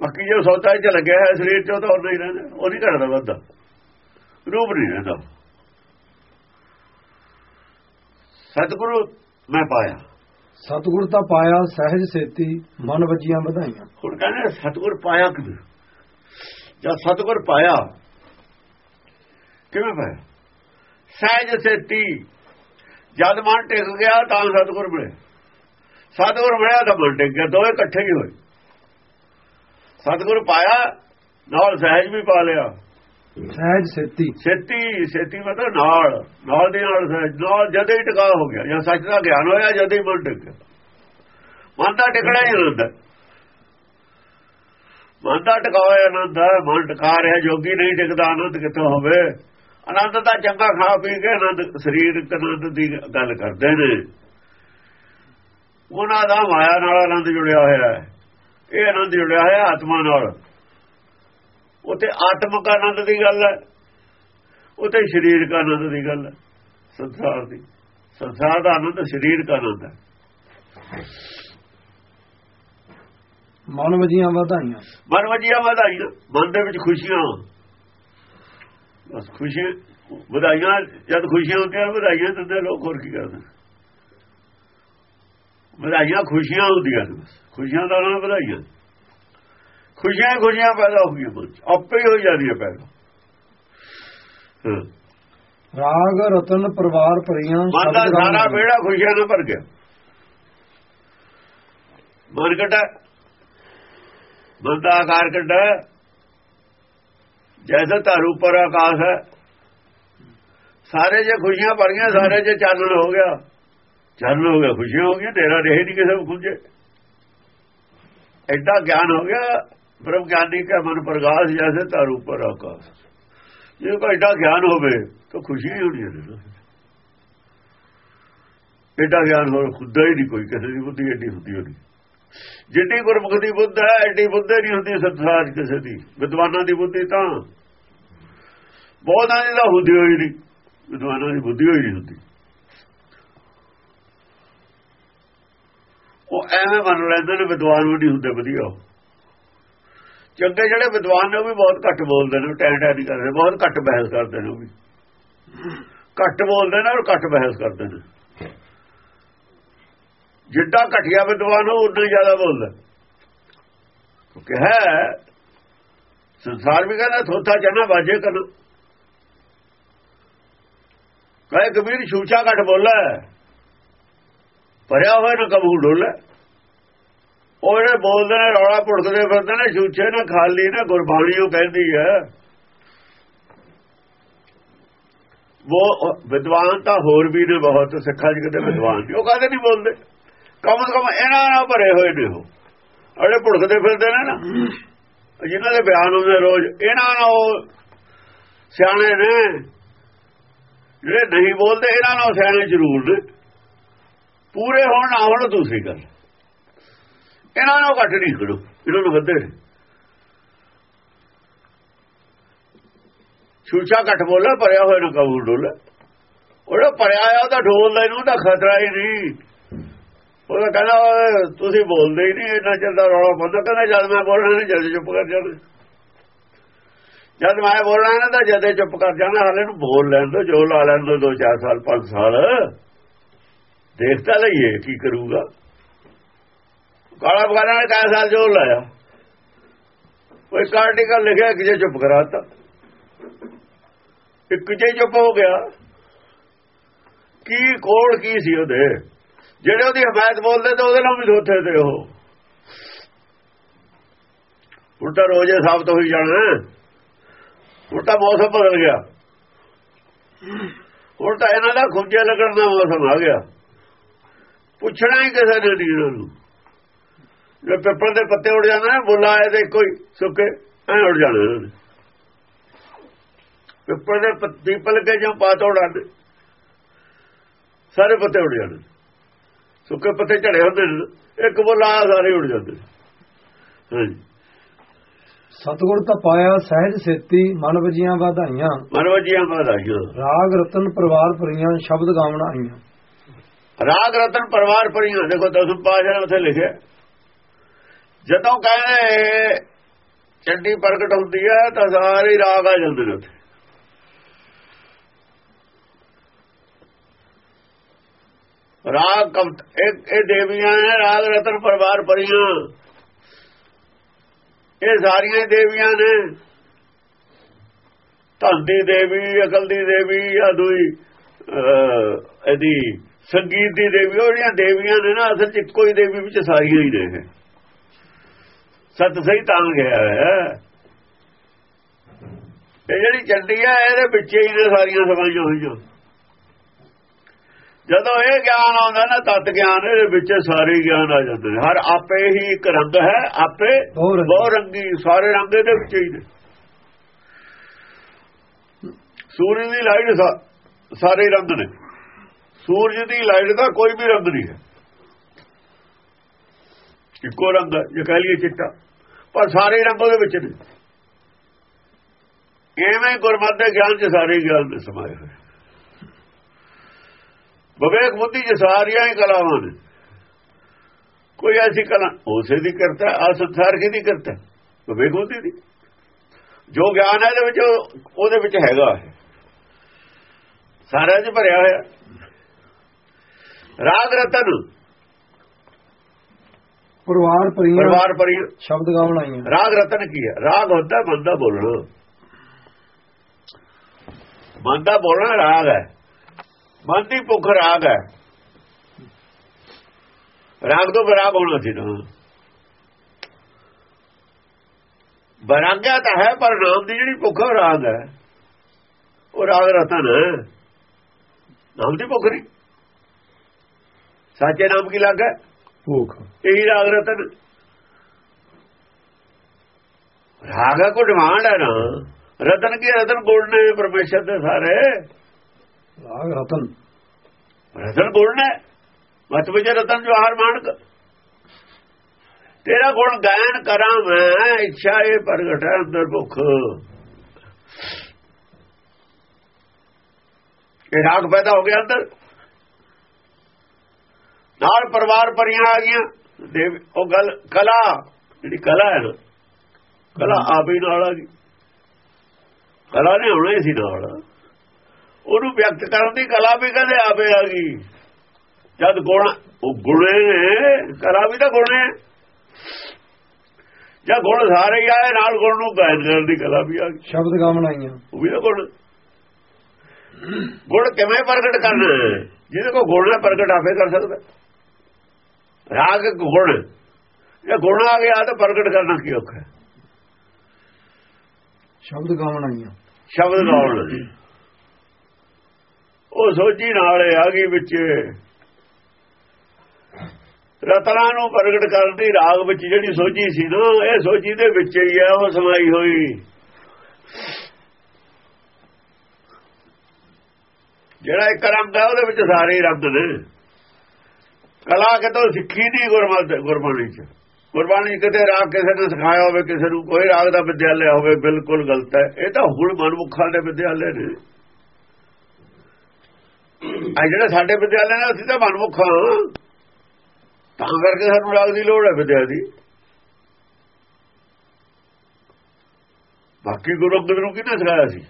ਬਾਕੀ ਜੋ ਸੌਦਾ 'ਚ ਲੱਗਿਆ ਹੈ ਸਰੀਰ 'ਚ ਉਹ ਤਾਂ ਨਹੀਂ ਰਹਿੰਦਾ ਉਹ ਨਹੀਂ ਘਟਦਾ ਵੱਧਦਾ। ਰੂਪ ਨਹੀਂ ਰਹਿੰਦਾ। ਸਤਿਗੁਰੂ ਮੈਂ ਪਾਇਆ। ਸਤਿਗੁਰ ਤਾਂ ਪਾਇਆ ਸਹਿਜ ਸੇਤੀ ਮਨ ਵਜੀਆਂ ਵਧਾਈਆਂ। ਹੁਣ ਕਹਿੰਦੇ ਸਤਿਗੁਰ ਪਾਇਆ ਕਿਵੇਂ ਜਦ ਸਤਿਗੁਰ ਪਾਇਆ ਕਿਵੇਂ ਪਾਇਆ? ਸਹਿਜ ਸੇਤੀ ਜਦ ਮਨ ਟਿਕ ਗਿਆ ਤਾਂ ਸਤਿਗੁਰ ਮਿਲੇ। ਸਤਿਗੁਰ ਮਿਲਿਆ ਤਾਂ ਮਨ ਟਿਕ ਗਿਆ ਦੋਵੇਂ ਇਕੱਠੇ ਹੀ ਹੋਏ। ਸਤਿਗੁਰ ਪਾਇਆ ਨਾਲ ਸਹਿਜ ਵੀ ਪਾ ਲਿਆ। ਸਹਿਜ ਸੇਤੀ। ਸੇਤੀ ਸੇਤੀ ਮਤਲਬ ਨਾਲ ਨਾਲ ਦੇ ਨਾਲ ਸਹਿਜ ਨਾਲ ਜਦੇ ਹੀ ਟਿਕਾ ਹੋ ਗਿਆ ਜਾਂ ਸੱਚ ਦਾ ਗਿਆਨ ਹੋਇਆ ਜਦੇ ਹੀ ਮਨ ਟਿਕ ਗਿਆ। ਮਨ ਦਾ ਟਿਕਣਾ ਹੀ ਹੁੰਦਾ ਮਨ ਦਾ ਟਿਕਾਇਆ ਆਨੰਦ ਹੈ ਮਨ ਟਿਕਾ ਰਿਹਾ ਜੋਗੀ ਨਹੀਂ ਟਿਕਦਾ ਆਨੰਦ ਕਿੱਥੋਂ ਹੋਵੇ? ਆਨੰਦ ਤਾਂ ਚੰਗਾ ਖਾ ਪੀ ਕੇ ਆਨੰਦ ਸਰੀਰਕ ਆਨੰਦ ਦੀ ਗੱਲ ਕਰਦੇ ਨੇ। ਉਹਨਾਂ ਦਾ ਮਾਇਆ ਨਾਲ ਆਨੰਦ ਜੁੜਿਆ ਹੋਇਆ ਹੈ। ਇਹ ਆਨੰਦ ਜੁੜਿਆ ਹੋਇਆ ਆਤਮਾ ਨਾਲ। ਉਤੇ ਆਤਮਿਕ ਆਨੰਦ ਦੀ ਗੱਲ ਹੈ। ਉਤੇ ਸਰੀਰਕ ਆਨੰਦ ਦੀ ਗੱਲ ਹੈ। ਸੰਸਾਰ ਦੀ। ਸੰਸਾਰ ਦਾ ਆਨੰਦ ਸਰੀਰਕ ਆਨੰਦ ਹੈ। ਮਨ ਵਜੀਆਂ ਵਧਾਈਆਂ। ਮਨ ਵਜੀਆਂ ਵਧਾਈਆਂ। ਮਨ ਦੇ ਵਿੱਚ ਖੁਸ਼ੀਆਂ। ਬਸ ਖੁਸ਼ੀ ਵਧਾਈਆਂ ਜਦ ਖੁਸ਼ੀਆਂ ਹੁੰਦੀਆਂ ਵਧਾਈਆਂ ਦਿੰਦੇ ਲੋਕ ਹੋਰ ਕੀ ਕਰਦੇ? ਵਧਾਈਆਂ ਖੁਸ਼ੀਆਂ ਹੁੰਦੀਆਂ ਨੇ ਖੁਸ਼ੀਆਂ ਦਾ ਨਾਮ ਵਧਾਈਆਂ ਖੁਸ਼ੀਆਂ ਖੁਸ਼ੀਆਂ ਪੈਦਾ ਹੋ ਗਈਆਂ ਮਨ ਆਪੇ ਹੀ ਹੋ ਜਾਂਦੀਆਂ ਪੈਦਾ। ਰਾਗ ਰਤਨ ਪਰਿਵਾਰ ਭਰੀਆਂ ਮਨ ਦਾ ਸਾਰਾ ਬੇੜਾ ਖੁਸ਼ੀਆਂ ਨਾਲ ਭਰ ਗਿਆ। ਮਨ ਕਟਾ ਮਨ ਦਾ ਆਕਾਰ ਕੱਢਾ ਜੈਸਾ ਧਾਰੂ ਪਰ ਆਕਾਸ਼ ਹੈ। ਸਾਰੇ ਜੇ ਖੁਸ਼ੀਆਂ ਭਰ ਗਈਆਂ ਸਾਰੇ ਜੇ ਚਾਨਣ ਹੋ ਗਿਆ। ਚਾਨਣ ਹੋ ਗਿਆ ਖੁਸ਼ੀਆਂ ਹੋ ਗਈਆਂ ਤੇਰਾ ਰਹੇ ਨਹੀਂ ਕਿਸੇ ਨੂੰ ਖੁੰਝੇ ਐਡਾ ਗਿਆਨ ਹੋ ਗਿਆ ਬ੍ਰਹਮ ਗਿਆਨੀ ਕਾ ਮਨ ਪ੍ਰਗਾਸ ਜੈਸੇ ਧਾਰੂ ਪਰ ਆਕਾਸ਼। ਜੇ ਕੋਈ ਐਡਾ ਗਿਆਨ ਹੋਵੇ, ਤਾਂ ਖੁਸ਼ੀ ਹੀ ਹੋਣੀ ਹੈ ਐਡਾ ਗਿਆਨ ਹੋਰ ਖੁੱਦਾ ਹੀ ਨਹੀਂ, ਕੋਈ ਕਿਸੇ ਦੀ ਬੁੱਧੀ ਐਡੀ ਹੁੰਦੀ ਹੋਣੀ। ਜਿੱਡੀ ਗੁਰਮੁਖ ਦੀ ਬੁੱਧ ਹੈ, ਐਡੀ ਬੁੱਧ ਨਹੀਂ ਹੁੰਦੀ ਸੰਸਾਰ ਕਿਸੇ ਦੀ। ਵਿਦਵਾਨਾਂ ਦੀ ਬੁੱਧੀ ਤਾਂ। ਬਹੁਤਾਂ ਦੀ ਤਾਂ ਹੁੰਦੀ ਹੋਈ ਨਹੀਂ। ਵਿਦਵਾਨਾਂ ਦੀ ਬੁੱਧੀ ਹੋਈ ਨਹੀਂ ਹੁੰਦੀ। ਉਹ ਐਵੇਂ ਮੰਨ ਲੈਂਦੇ ਨੇ, ਵਿਦਵਾਨ ਵੀ ਨਹੀਂ ਹੁੰਦੇ, ਵਧੀਆ। ਉਹ। ਚੰਗੇ ਜਿਹੜੇ ਵਿਦਵਾਨ ਨੇ, ਉਹ ਵੀ ਬਹੁਤ ਘੱਟ ਬੋਲਦੇ ਨੇ ਟੈਂ ਟੈਂ ਨਹੀਂ ਕਰਦੇ, ਬਹੁਤ ਘੱਟ ਬਹਿਸ ਕਰਦੇ ਨੇ, ਉਹ ਵੀ। ਘੱਟ ਬੋਲਦੇ ਨੇ ਔਰ ਘੱਟ ਬਹਿਸ ਕਰਦੇ ਨੇ। ਜਿੱਡਾ ਘਟਿਆ ਵਿਦਵਾਨ, ਉਹ ਉਨਾ ਜ਼ਿਆਦਾ ਬੋਲਦਾ। ਕਿਉਂਕਿ ਹੈ, ਸੰਸਾਰ ਵੀ ਕਹਿੰਦਾ, ਥੋਥਾ ਜਨਾ ਬਾਜੇ ਕਰਨ। ਕਹੇ, ਕਬੀਰ ਛੂਛਾ ਘਟ ਬੋਲਾ ਭਰਿਆ ਹੋਇਆ ਨਾ ਕਬੂਲ ਡੋਲਾ ਉਹ ਜਿਹੜੇ ਬੋਲਦੇ ਨੇ, ਰੌਲਾ ਭੁੜਕਦੇ ਫਿਰਦੇ ਨੇ, ਛੂਛੇ ਨਾ, ਖਾਲੀ ਨਾ, ਗੁਰਬਾਣੀ ਉਹ ਕਹਿੰਦੀ ਹੈ। ਉਹ ਵਿਦਵਾਨ ਤਾਂ ਹੋਰ ਵੀ ਨੇ ਬਹੁਤ, ਸਿੱਖਾਂ ਚ ਕਿਤੇ ਵਿਦਵਾਨ ਨੇ ਉਹ ਕਾਹਦੇ ਨਹੀਂ ਬੋਲਦੇ? ਕਮ ਸੇ ਕਮ ਇਹਨਾਂ ਨਾਲ ਭਰੇ ਹੋਏ ਨੇ ਉਹ। ਅੜੇ ਭੁੜਕਦੇ ਫਿਰਦੇ ਨੇ ਨਾ। ਜਿਨ੍ਹਾਂ ਦੇ ਬਿਆਨ ਹੁੰਦੇ ਰੋਜ਼, ਇਹਨਾਂ ਨਾਲ ਉਹ ਸਿਆਣੇ ਨੇ। ਜਿਹੜੇ ਨਹੀਂ ਬੋਲਦੇ, ਇਹਨਾਂ ਨਾਲ ਸਿਆਣੇ ਜ਼ਰੂਰ ਨੇ। ਪੂਰੇ ਹੋਣ ਨਾ ਹੋਣ ਦੂਸਰੀ ਗੱਲ। ਇਹਨਾਂ ਨੂੰ ਘੱਟ ਨਹੀਂ ਕਰੋ ਇਹਨਾਂ ਨੂੰ ਵੱਧੇ। ਛੂਛਾ ਘੱਟ ਬੋਲਾ, ਭਰਿਆ ਹੋਇਆ ਨਾ ਕਬੂਲ ਡੋਲਾ। ਉਹਦਾ ਭਰਿਆ ਆ ਉਹਦਾ ਢੋਲ ਦਾ ਇਹਨੂੰ ਤਾਂ ਖਤਰਾ ਹੀ ਨਹੀਂ। ਉਹਦਾ ਕਹਿੰਦਾ, ਤੁਸੀਂ ਬੋਲਦੇ ਹੀ ਨਹੀਂ, ਇੰਨਾ ਚਿਰ ਦਾ ਰੌਲਾ ਪਾਉਂਦਾ। ਕਹਿੰਦਾ, ਜਦ ਮੈਂ ਬੋਲਣਾ ਨਹੀਂ ਜਦ ਚੁੱਪ ਕਰ ਜਾਣਾ। ਜਦ ਮੈਂ ਬੋਲਣਾ ਨਾ, ਤਾਂ ਜਦੇ ਚੁੱਪ ਕਰ ਜਾਣਾ, ਹਾਲੇ ਨੂੰ ਬੋਲ ਲੈਣ ਦੋ, ਜੋ ਲਾ ਲੈਣ ਦੋ 2-4 ਸਾਲ 5 ਸਾਲ। ਦੇਖਤਾ ਲਈਏ ਕੀ ਕਰੂਗਾ। ਕਾਲਾ ਬਗਾਨਾ ਨੇ ਕਾਇਆ ਸਾਲ ਜੋ ਲਾਇਆ। ਕੋਈ ਆਰਟੀਕਲ ਲਿਖਿਆ ਕਿ ਜੇ ਚੁੱਪ ਕਰਾਤਾ। ਇੱਕ ਜੇ ਚੁੱਪ ਹੋ ਗਿਆ। ਕੀ ਕੋੜ ਕੀ ਸੀ ਉਹਦੇ? ਜਿਹੜੇ ਉਹਦੀ ਹਮਾਇਤ ਬੋਲਦੇ ਤੇ ਉਹਦੇ ਨਾਲ ਵੀ ਧੋਥੇ ਤੇ ਉਹ। ਉਲਟਾ ਰੋਜ਼ੇ ਸਾਬਤ ਹੋਈ ਜਾਣਾ। ਉਲਟਾ ਮੌਸਮ ਬਦਲ ਗਿਆ। ਉਲਟਾ ਇਹਨਾਂ ਦਾ ਖੁੰਝੇ ਲੱਗਣ ਦਾ ਮੌਸਮ ਆ ਗਿਆ। ਪੁੱਛਣਾ ਹੀ ਕਿਸੇ ਨੇ ਨਹੀਂ ਇਹਨਾਂ ਨੂੰ। ਜੇ ਪੇਪਰ ਦੇ ਪੱਤੇ ਉੱਡ ਜਾਂਦੇ ਨੇ ਬੁੱਲਾ ਆਏ ਤੇ ਕੋਈ ਸੁੱਕੇ ਐ ਉੱਡ ਜਾਣੇ ਪੇਪਰ ਦੇ ਪੱਤੀ ਪਲਕੇ ਜਾਂ ਪਾਤ ਉਡਾਣੇ ਸਾਰੇ ਪੱਤੇ ਉੱਡ ਜਾਣੇ। ਸੁੱਕੇ ਪੱਤੇ ਝੜੇ ਹੁੰਦੇ ਨੇ। ਇੱਕ ਬੁੱਲਾ ਸਾਰੇ ਉੱਡ ਜਾਂਦੇ। ਹਾਂਜੀ। ਸਤਗੁਰ ਤਾਂ ਪਾਇਆ ਸਹਿਜ ਸੇਤੀ ਮਨ ਵਜੀਆਂ ਵਧਾਈਆਂ। ਮਨਵਜੀਆਂ ਮਹਾਰਾਜੋ ਰਾਗ ਰਤਨ ਪਰਿਵਾਰ ਭਰੀਆਂ ਸ਼ਬਦ ਗਾਵਣ ਆਈਆਂ। ਰਾਗ ਰਤਨ ਪਰਿਵਾਰ ਪਰੀਆਂ ਦੇਖੋ ਦਸਮ ਪਾਸ਼ਾ ਨੇ ਉੱਥੇ ਲਿਖਿਆ। ਜਦੋਂ ਕਹਿੰਦੇ ਚੰਡੀ ਪ੍ਰਗਟ ਹੁੰਦੀ ਹੈ, ਤਾਂ ਸਾਰੇ ਰਾਗ ਆ ਜਾਂਦੇ ਨੇ ਉੱਥੇ। ਰਾਗ ਇਹ ਦੇਵੀਆਂ ਨੇ ਰਾਗ ਰਤਨ ਪਰਿਵਾਰ ਪਰੀਆਂ। ਇਹ ਸਾਰੀਆਂ ਦੇਵੀਆਂ ਨੇ। ਧਨ ਦੀ ਦੇਵੀ, ਅਕਲ ਦੀ ਦੇਵੀ ਆ ਦੂਈ ਇਹਦੀ ਸੰਗੀਤ ਦੀ ਦੇਵੀ ਉਹ ਜਿਹੜੀਆਂ ਦੇਵੀਆਂ ਨੇ ਨਾ ਅਸਲ ਚ ਇੱਕੋ ਹੀ ਦੇਵੀ ਵਿੱਚ ਸਾਰੀਆਂ ਹੀ ਨੇ। ਸਤ ਸਹੀ ਤਾਂ ਗਿਆ ਹੈ। ਇਹ ਜਿਹੜੀ ਚੰਡੀ ਹੈ ਇਹਦੇ ਵਿੱਚ ਹੀ ਨੇ ਸਾਰੀਆਂ ਸਮਾਈਆਂ ਹੋਈਆਂ। ਜਦੋਂ ਇਹ ਗਿਆਨ ਆਉਂਦਾ ਨਾ ਤਤ ਗਿਆਨ ਇਹਦੇ ਵਿੱਚ ਸਾਰੇ ਗਿਆਨ ਆ ਜਾਂਦੇ ਹਰ ਆਪੇ ਹੀ ਇੱਕ ਰੰਗ ਹੈ ਆਪੇ ਬਹੁ ਰੰਗੀ। ਸਾਰੇ ਰੰਗ ਇਹਦੇ ਵਿੱਚ ਹੀ ਨੇ। ਸੂਰਜ ਦੀ ਲਾਈਟ ਸਾਰੇ ਰੰਗ ਨੇ। ਸੂਰਜ ਦੀ ਲਾਈਟ ਦਾ ਕੋਈ ਵੀ ਰੰਗ ਨਹੀਂ ਹੈ। ਇੱਕੋ ਰੰਗ ਹੈ, ਜੇ ਕਹ ਲਈਏ ਚਿੱਟਾ। ਪਰ ਸਾਰੇ ਰੰਗ ਉਹਦੇ ਵਿੱਚ ਨੇ। ਐਵੇਂ ਗੁਰਮਤਿ ਦੇ ਗਿਆਨ ਚ ਸਾਰੇ ਗਿਆਨ ਦੇ ਸਮਾਏ ਹੋਏ। ਵਿਵੇਕ ਬੁੱਧੀ ਚ ਸਾਰੀਆਂ ਹੀ ਕਲਾਵਾਂ ਨੇ। ਕੋਈ ਐਸੀ ਕਲਾ, ਉਸੇ ਦੀ ਕਰਤਾ ਆ ਸੰਸਾਰ ਕੀ ਦੀ ਕਰਤਾ ਵਿਵੇਕ ਬੁੱਧੀ ਦੀ। ਜੋ ਗਿਆਨ ਹੈ ਇਹਦੇ ਵਿੱਚ, ਉਹਦੇ ਵਿੱਚ ਹੈਗਾ ਸਾਰਿਆਂ 'ਚ ਭਰਿਆ ਹੋਇਆ। ਰਾਗ ਰਤਨ। ਪਰਿਵਾਰ ਭਰੀਆਂ ਪਰਿਵਾਰ ਪਰੀ ਸ਼ਬਦ ਗਾਵਣ ਆਈਆਂ। ਰਾਗ ਰਤਨ ਕੀ ਹੈ? ਰਾਗ ਹੁੰਦਾ ਬੰਦਾ ਬੋਲਣਾ। ਬੰਦਾ ਬੋਲਣਾ ਰਾਗ ਹੈ। ਮਨ ਦੀ ਭੁੱਖ ਰਾਗ ਹੈ। ਰਾਗ ਤੋਂ ਬਰਾਗ ਹੋਣਾ ਸੀ ਨਾ। ਬਰਾਗਾ ਤਾਂ ਹੈ ਪਰ ਨਾਮ ਦੀ ਜਿਹੜੀ ਭੁੱਖ ਰਾਗ ਹੈ। ਉਹ ਰਾਗ ਰਤਨ ਨਾਮ ਦੀ ਭੁੱਖ ਨਹੀਂ। ਸਾਚੇ ਨਾਮ ਕੀ ਲੱਗਾ? ਭੂਖ। ਇਹੀ ਰਾਗ ਰਤਨ। ਰਾਗ ਹੈ ਕੋ ਡਿਮਾਂਡ ਹੈ ਨਾ। ਰਤਨ ਕੀ ਰਤਨ ਗੁਣ ਨੇ ਪਰਮੇਸ਼ਰ ਦੇ ਸਾਰੇ। ਰਾਗ ਰਤਨ। ਰਤਨ ਗੁਣ ਨੇ। ਮਤ ਵਿੱਚ ਰਤਨ ਜਵਾਹਰ ਮਾਨਕ ਤੇਰਾ ਗੁਣ ਗਾਇਨ ਕਰਾਂ ਮੈਂ ਇੱਛਾ ਇਹ ਪ੍ਰਗਟ ਹੈ ਅੰਦਰ ਭੁੱਖ। ਇਹ ਰਾਗ ਪੈਦਾ ਹੋ ਗਿਆ ਅੰਦਰ। ਨਾਲ ਪਰਿਵਾਰ ਪਰੀਆਂ ਆ ਗਈਆਂ। ਦੇਵ ਉਹ ਗੱਲ ਕਲਾ ਜਿਹੜੀ ਕਲਾ ਹੈ ਨਾ ਕਲਾ ਆਪ ਨਾਲ ਆ ਗਈ। ਕਲਾ ਨੇ ਹੋਣਾ ਸੀ ਨਾਲ। ਉਹਨੂੰ ਵਿਅਕਤ ਕਰਨ ਦੀ ਕਲਾ ਵੀ ਕਹਿੰਦੇ ਆਪੇ ਆ ਗਈ। ਜਦ ਗੁਣ ਉਹ ਗੁਣੇ ਨੇ ਕਲਾ ਵੀ ਤਾਂ ਗੁਣੇ ਜਾਂ ਗੁਣ ਸਾਰੇ ਆਏ ਨਾਲ ਗੁਣ ਨੂੰ ਗਾਇਨ ਕਰਨ ਦੀ ਕਲਾ ਵੀ ਆ ਗਈ। ਸ਼ਬਦ ਗਾਵਣ ਆਈਆਂ ਉਹ ਵੀ ਤਾਂ ਗੁਣ। ਗੁਣ ਕਿਵੇਂ ਪ੍ਰਗਟ ਕਰਨਾ? ਜਿਹਦੇ ਕੋ ਗੁਣ ਹੈ ਪ੍ਰਗਟ ਆਪੇ ਕਰ ਸਕਦਾ। ਰਾਗ ਗੁਣ। ਜੇ ਗੁਣ ਆ ਗਿਆ ਤਾਂ ਪ੍ਰਗਟ ਕਰਨਾ ਕੀ ਔਖਾ ਹੈ? ਸ਼ਬਦ ਗਾਵਣ ਆਈਆਂ। ਸ਼ਬਦ ਗਾਉਣ। ਉਹ ਸੋਚੀ ਨਾਲ ਆ ਗਈ ਵਿੱਚ। ਰਤਨਾ ਨੂੰ ਪ੍ਰਗਟ ਕਰਨ ਦੀ ਰਾਗ ਵਿੱਚ ਜਿਹੜੀ ਸੋਚੀ ਸੀ ਨਾ ਇਹ ਸੋਚੀ ਦੇ ਵਿੱਚ ਹੀ ਹੈ ਉਹ ਸਮਾਈ ਹੋਈ। ਜਿਹੜਾ ਇੱਕ ਰੰਗ ਹੈ ਉਹਦੇ ਵਿੱਚ ਸਾਰੇ ਰੰਗ ਨੇ। ਕਲਾ ਕਿਤੋਂ ਸਿੱਖੀ ਨਹੀਂ ਗੁਰਮਤਿ ਗੁਰਬਾਣੀ ਚ। ਗੁਰਬਾਣੀ 'ਚ ਕਿਤੇ ਰਾਗ ਕਿਸੇ ਨੇ ਸਿਖਾਇਆ ਹੋਵੇ, ਕਿਸੇ ਨੂੰ ਕੋਈ ਰਾਗ ਦਾ ਵਿਦਿਆਲਿਆ ਹੋਵੇ, ਬਿਲਕੁਲ ਗਲਤ ਹੈ। ਇਹ ਤਾਂ ਹੁਣ ਮਨਮੁਖਾਂ ਦੇ ਵਿਦਿਆਲੇ ਨੇ। ਆ ਜਿਹੜੇ ਸਾਡੇ ਵਿਦਿਆਲੇ ਨੇ ਅਸੀਂ ਤਾਂ ਮਨਮੁਖਾਂ ਤਾਂ ਕਰਕੇ ਸਾਨੂੰ ਰਾਗ ਦੀ ਲੋੜ ਹੈ ਵਿਦਿਆ ਦੀ। ਬਾਕੀ ਗੁਰੂ ਅੰਗਦ ਨੂੰ ਕਿਹਨੇ ਸਿਖਾਇਆ ਸੀ?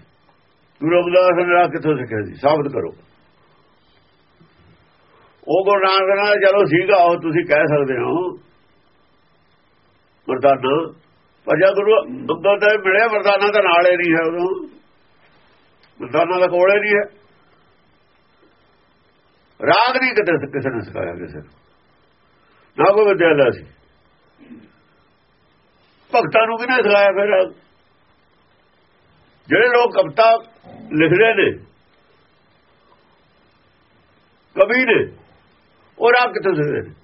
ਗੁਰੂ ਅਮਰਦਾਸ ਨੇ ਰਾਗ ਕਿੱਥੋਂ ਸਿੱਖਿਆ ਸੀ? ਸਾਬਤ ਕਰੋ। ਉਹ ਗੁਰੂ ਨਾਨਕ ਨਾਲ ਚਲੋ ਸੀਗਾ, ਉਹ ਤੁਸੀਂ ਕਹਿ ਸਕਦੇ ਹੋ, ਮਰਦਾਨਾ, ਪਰ ਜਦ ਗੁਰੂ ਅੰਗਦ ਦਾ ਮਿਲਿਆ, ਮਰਦਾਨਾ ਤਾਂ ਨਾਲ ਹੀ ਨਹੀਂ ਹੈ ਉਦੋਂ। ਮਰਦਾਨਾ ਦਾ ਕੋਲੇ ਨਹੀਂ ਹੈ। ਰਾਗ ਨਹੀਂ ਕਿਤੇ ਕਿਸੇ ਨੇ ਸਿਖਾਇਆ ਕਿਸੇ ਨੂੰ। ਨਾ ਕੋਈ ਵਿਦਿਆਲਾ ਸੀ। ਭਗਤਾਂ ਨੂੰ ਕਿਹਨੇ ਸਿਖਾਇਆ ਫਿਰ? ਜਿਹੜੇ ਲੋਕ ਕਵਿਤਾ ਲਿਖਦੇ ਨੇ, ਕਵੀ ਨੇ ਉਹ ਰਾਗ ਕਿੱਥੋਂ ਸਿੱਖਦੇ ਨੇ?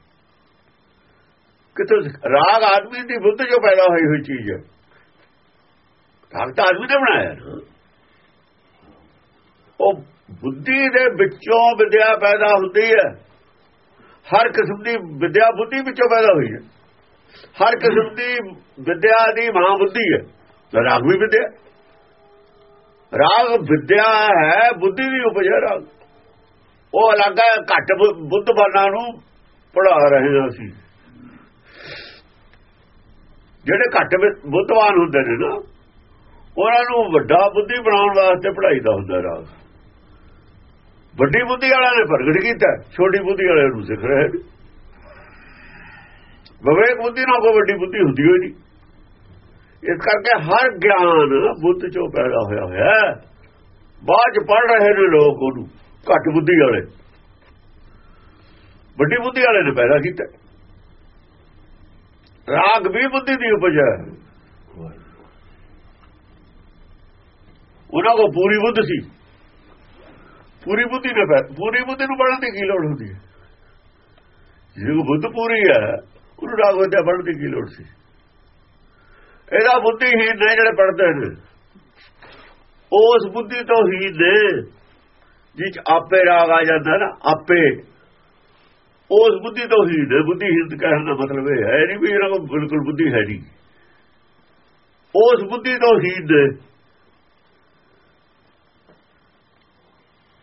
ਕਿੱਥੋਂ ਰਾਗ ਆਦਮੀ ਦੀ ਬੁੱਧ ਜੋ ਪੈਦਾ ਹੋਈ ਹੋਈ ਚੀਜ਼ ਹੈ। ਰਾਗ ਤਾਂ ਆਦਮੀ ਨੇ ਬਣਾਇਆ। ਉਹ ਬੁੱਧੀ ਦੇ ਵਿੱਚੋਂ ਵਿਦਿਆ ਪੈਦਾ ਹੁੰਦੀ ਹੈ। ਹਰ ਕਿਸਮ ਦੀ ਵਿਦਿਆ ਬੁੱਧੀ ਵਿੱਚੋਂ ਪੈਦਾ ਹੋਈ ਹੈ। ਹਰ ਕਿਸਮ ਦੀ ਵਿਦਿਆ ਦੀ ਮਾਂ ਬੁੱਧੀ ਹੈ ਰਾਗ ਵੀ ਵਿਦਿਆ। ਰਾਗ ਵਿਦਿਆ ਹੈ, ਬੁੱਧੀ ਦੀ ਉਪਜ ਹੈ ਰਾਗ। ਉਹ ਅਲੱਗ ਹੈ ਘੱਟ ਬੁ- ਬੁੱਧਵਾਨਾਂ ਨੂੰ ਪੜਾ ਰਹੇ ਹਾਂ ਅਸੀਂ ਜਿਹੜੇ ਘੱਟ ਬੁੱਧਵਾਨ ਹੁੰਦੇ ਨੇ ਨਾ, ਉਹਨਾਂ ਨੂੰ ਵੱਡਾ ਬੁੱਧੀ ਬਣਾਉਣ ਵਾਸਤੇ ਪੜਾਈ ਦਾ ਹੁੰਦਾ ਰਾਗ। ਵੱਡੀ ਬੁੱਧੀ ਵਾਲਿਆਂ ਨੇ ਪ੍ਰਗਟ ਕੀਤਾ, ਛੋਟੀ ਬੁੱਧੀ ਵਾਲਿਆਂ ਨੂੰ ਸਿੱਖ ਰਹੇ ਨੇ। ਵਿਵੇਕ ਬੁੱਧੀ ਨਾਲ ਕੋਈ ਵੱਡੀ ਬੁੱਧੀ ਹੁੰਦੀ ਹੋਈ ਨਹੀਂ। ਇਸ ਕਰਕੇ ਹਰ ਗਿਆਨ ਬੁੱਧ ਚੋਂ ਪੈਦਾ ਹੋਇਆ ਹੋਇਆ ਬਾਅਦ ਚ ਪੜ ਰਹੇ ਨੇ ਲੋਕ ਉਹਨੂੰ। ਘੱਟ ਬੁੱਧੀ ਵਾਲੇ। ਵੱਡੀ ਬੁੱਧੀ ਵਾਲੇ ਨੇ ਪੈਦਾ ਕੀਤਾ। ਰਾਗ ਵੀ ਬੁੱਧੀ ਦੀ ਉਪਜ ਹੈ। ਉਹਨਾਂ ਕੋ ਪੂਰੀ ਬੁੱਧ ਸੀ। ਪੂਰੀ ਬੁੱਧੀ ਨੇ ਪੂਰੀ ਬੁੱਧੀ ਨੂੰ ਪੜਨ ਦੀ ਕੀ ਲੋੜ ਹੁੰਦੀ ਹੈ? ਜਿਹਨੂੰ ਬੁੱਧ ਪੂਰੀ ਹੈ, ਉਹਨੂੰ ਰਾਗ ਵਿਦਿਆ ਪੜਨ ਦੀ ਕੀ ਲੋੜ ਸੀ? ਇਹਦਾ ਬੁੱਧੀ ਹੀ ਨੇ ਜਿਹੜੇ ਪੜਦੇ ਨੇ। ਉਸ ਬੁੱਧੀ ਤੋਂ ਹੀ ਨੇ। ਜਿਹ ਆਪੇ ਰਾਗ ਆ ਜਾਂਦਾ ਨਾ, ਆਪੇ। ਉਸ ਬੁੱਧੀ ਤੋਂ ਹੀ ਬੁੱਧੀ ਹਿੰਦ ਕਹਿਣ ਦਾ ਮਤਲਬ ਇਹ ਹੈ ਨਹੀਂ ਵੀ ਇਹਨਾਂ ਕੋਲ ਬਿਲਕੁਲ ਬੁੱਧੀ ਹੈ ਨਹੀਂ। ਉਸ ਬੁੱਧੀ ਤੋਂ ਹੀ ਨੇ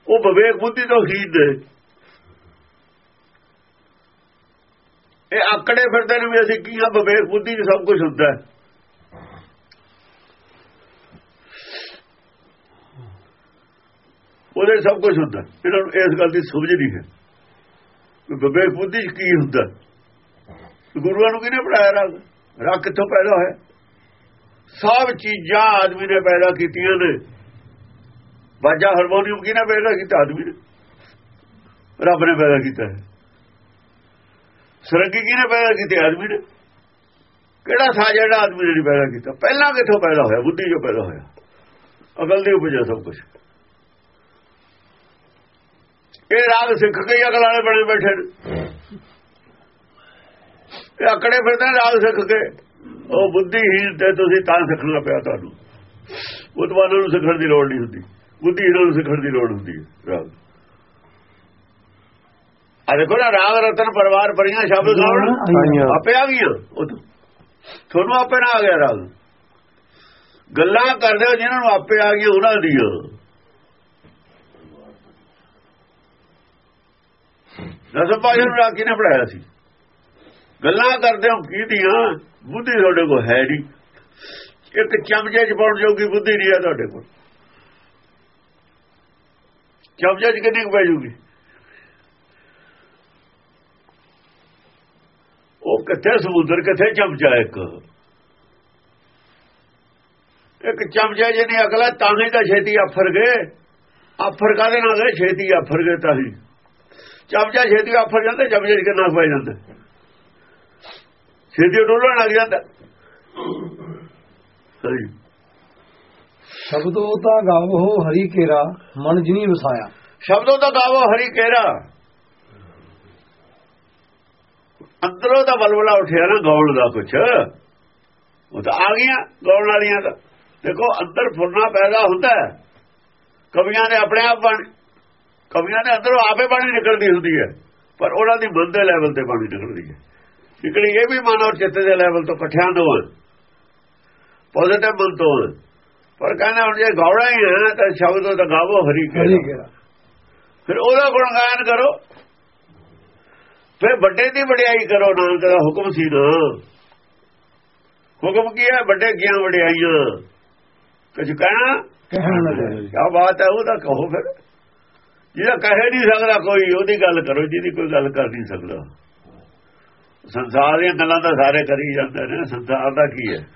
ਉਹ ਵਿਵੇਕ ਬੁੱਧੀ ਤੋਂ ਹੀ ਨੇ ਇਹ ਆਕੜੇ ਫਿਰਦੇ ਨੇ ਵੀ ਅਸੀਂ ਕੀ ਆ, ਵਿਵੇਕ ਬੁੱਧੀ 'ਚ ਸਭ ਕੁਝ ਹੁੰਦਾ। ਹੈ ਉਹਦੇ ਸਭ ਕੁਝ ਹੁੰਦਾ। ਇਹਨਾਂ ਨੂੰ ਇਸ ਗੱਲ ਦੀ ਸਮਝ ਨਹੀਂ ਹੈ। ਕਿ ਵਿਵੇਕ ਬੁੱਧੀ 'ਚ ਕੀ ਹੁੰਦਾ? ਗੁਰੂਆਂ ਨੂੰ ਕਿਹਨੇ ਪੜਾਇਆ ਰਾਗ? ਰਾਗ ਕਿੱਥੋਂ ਪੈਦਾ ਹੋਇਆ? ਸਭ ਚੀਜ਼ਾਂ ਆਦਮੀ ਨੇ ਪੈਦਾ ਕੀਤੀਆਂ ਨੇ। ਬਾਜਾ ਹਾਰਮੋਨੀਅਮ ਕਿਹਨੇ ਪੈਦਾ ਕੀਤਾ? ਆਦਮੀ ਨੇ। ਰੱਬ ਨੇ ਪੈਦਾ ਕੀਤਾ ਹੈ। ਸਰੰਗੀ ਕਿਹਨੇ ਪੈਦਾ ਕੀਤੀ? ਆਦਮੀ ਨੇ। ਕਿਹੜਾ ਸਾਜ ਜਿਹੜਾ ਆਦਮੀ ਨੇ ਨਹੀਂ ਪੈਦਾ ਕੀਤਾ? ਪਹਿਲਾਂ ਕਿੱਥੋਂ ਪੈਦਾ ਹੋਇਆ? ਬੁੱਧੀ ਜੋ ਪੈਦਾ ਹੋਇਆ। ਅਕਲ ਦੀ ਉਪਜ ਹੈ ਸਭ ਕੁਝ ਇਹ ਰਾਗ ਸਿੱਖ ਕੇ ਅਕਲ ਵਾਲੇ ਬਣੇ ਬੈਠੇ ਨੇ। ਇਹ ਅਕੜੇ ਫਿਰਦੇ ਰਾਗ ਸਿੱਖ ਕੇ। ਉਹ ਬੁੱਧੀਹੀਨ ਤੇ ਤੁਸੀਂ ਤਾਂ ਸਿੱਖਣਾ ਪਿਆ ਤੁਹਾਨੂੰ। ਬੁੱਧਵਾਨਾਂ ਨੂੰ ਸਿੱਖਣ ਦੀ ਲੋੜ ਨਹੀਂ ਹੁੰਦੀ। ਬੁੱਧੀ ਇਹਨਾਂ ਨੂੰ ਸਿੱਖਣ ਦੀ ਲੋੜ ਹੁੰਦੀ ਹੈ ਰਾਗ। ਆ ਦੇਖੋ ਨਾ ਰਾਗ ਰਤਨ ਪਰਿਵਾਰ ਪਰੀਆਂ ਸ਼ਬਦ ਸੁਣ ਆਈਆਂ। ਆਪੇ ਆ ਗਈਆਂ। ਤੁਹਾਨੂੰ ਆਪੇ ਨਾ ਆ ਗਿਆ ਰਾਗ। ਗੱਲਾਂ ਕਰਦੇ ਹੋ ਜਿਨ੍ਹਾਂ ਨੂੰ ਆਪੇ ਆ ਗਈਆਂ ਉਹਨਾਂ ਦੀਆਂ। ਦਸਮ ਪਾਸ਼ਾ ਨੂੰ ਰਾਗ ਨੇ ਪੜਾਇਆ ਸੀ। ਗੱਲਾਂ ਕਰਦੇ ਹੋ, ਕੀ ਦੀਆਂ ਬੁੱਧੀ ਤੁਹਾਡੇ ਕੋਲ ਹੈ ਨਹੀਂ। ਇੱਕ ਚਮਚੇ ਚ ਪਾਉਣ ਜੋਗੀ ਬੁੱਧੀ ਨਹੀਂ ਹੈ ਤੁਹਾਡੇ ਕੋਲ। ਚਮਚੇ ਚ ਕਿੰਨੀ ਕੁ ਪੈ ਜੂਗੀ? ਉਹ ਕਿੱਥੇ ਸਮੁੰਦਰ, ਕਿੱਥੇ ਚਮਚਾ ਇੱਕ? ਇੱਕ ਚਮਚਾ ਜਿਹਨੇ ਅਗਲਾ ਤਾਂ ਹੀ ਤਾਂ ਛੇਤੀ ਆਫਰ ਗਏ। ਆਫਰ ਕਾਦੇ ਨਾਲ ਗਏ? ਛੇਤੀ ਆਫਰ ਗਏ ਤਾਂ ਹੀ। ਚਮਚਾ ਛੇਤੀ ਆਫਰ ਜਾਂਦਾ ਚਮਚੇ ਕਿੰਨਾ ਕੁ ਪੈ ਜਾਂਦਾ। ਛੇਤੀ ਡੋਲਣ ਲੱਗ ਜਾਂਦਾ। ਹਾਂਜੀ ਸ਼ਬਦੋ ਤਾਂ ਗਾਵੋ ਹਰੀ ਕੇਰਾ ਮਨ ਜਿਨੀ ਵਸਾਇਆ। ਸ਼ਬਦੋਂ ਦਾ ਗਾਵੋ ਹਰੀ ਕੇਰਾ। ਅੰਦਰੋਂ ਦਾ ਬਲਬਲਾ ਉੱਠਿਆ ਨਾ ਗਾਉਣ ਦਾ ਕੁਛ। ਉਹ ਤਾਂ ਆ ਗਈਆਂ ਗਾਉਣ ਵਾਲੀਆਂ ਦਾ ਦੇਖੋ ਅੰਦਰ ਫੁਰਨਾ ਪੈਦਾ ਹੁੰਦਾ। ਕਵੀਆਂ ਨੇ ਆਪਣੇ ਆਪ ਬਣ। ਕਵੀਆਂ ਦੇ ਅੰਦਰੋਂ ਆਪੇ ਬਾਣੀ ਨਿਕਲਦੀ ਹੁੰਦੀ ਹੈ ਪਰ ਉਹਨਾਂ ਦੀ ਮਨ ਦੇ ਲੈਵਲ ਤੇ ਬਾਣੀ ਨਿਕਲਦੀ ਹੈ। ਇਕੜੀ ਇਹ ਵੀ ਮਨ ਔਰ ਚਿੱਤ ਦੇ ਲੈਵਲ ਤੋਂ ਇਕੱਠਿਆਂ ਤੋਂ ਪੋਜ਼ਿਟਿਵ ਮਨ ਤੋਂ। ਪਰ ਕਹਿੰਦੇ ਹੁਣ ਜੇ ਗਾਉਣਾ ਹੀ ਹੈ ਤਾਂ ਸ਼ਬਦ ਤਾਂ ਗਾਵੋ ਹਰੀ ਕੇਰਾ। ਫਿਰ ਉਹਦਾ ਗੁਣ ਗਾਇਨ ਕਰੋ। ਫਿਰ ਵੱਡੇ ਦੀ ਵਡਿਆਈ ਕਰੋ ਨਾਨਕ ਦਾ ਹੁਕਮ ਸੀ ਨਾ। ਹੁਕਮ ਕੀ ਹੈ? ਵੱਡੇ ਗਿਆ ਵਡਿਆਈਆਂ। ਕੁਝ ਕਹਿਣਾ? ਕਹਿਣ ਕੀ ਬਾਤ ਹੈ ਉਹਦਾ ਕਹੋ ਫਿਰ। ਜਿਹਦਾ ਕਹਿ ਨਹੀਂ ਸਕਦਾ ਕੋਈ ਉਹਦੀ ਗੱਲ ਕਰੋ ਜਿਹਦੀ ਕੋਈ ਗੱਲ ਕਰ ਨਹੀਂ ਸਕਦਾ। ਸੰਸਾਰ ਦੀਆਂ ਗੱਲਾਂ ਤਾਂ ਸਾਰੇ ਕਰੀ ਜਾਂਦੇ ਨੇ ਸੰਸਾਰ ਦਾ ਕੀ ਹੈ?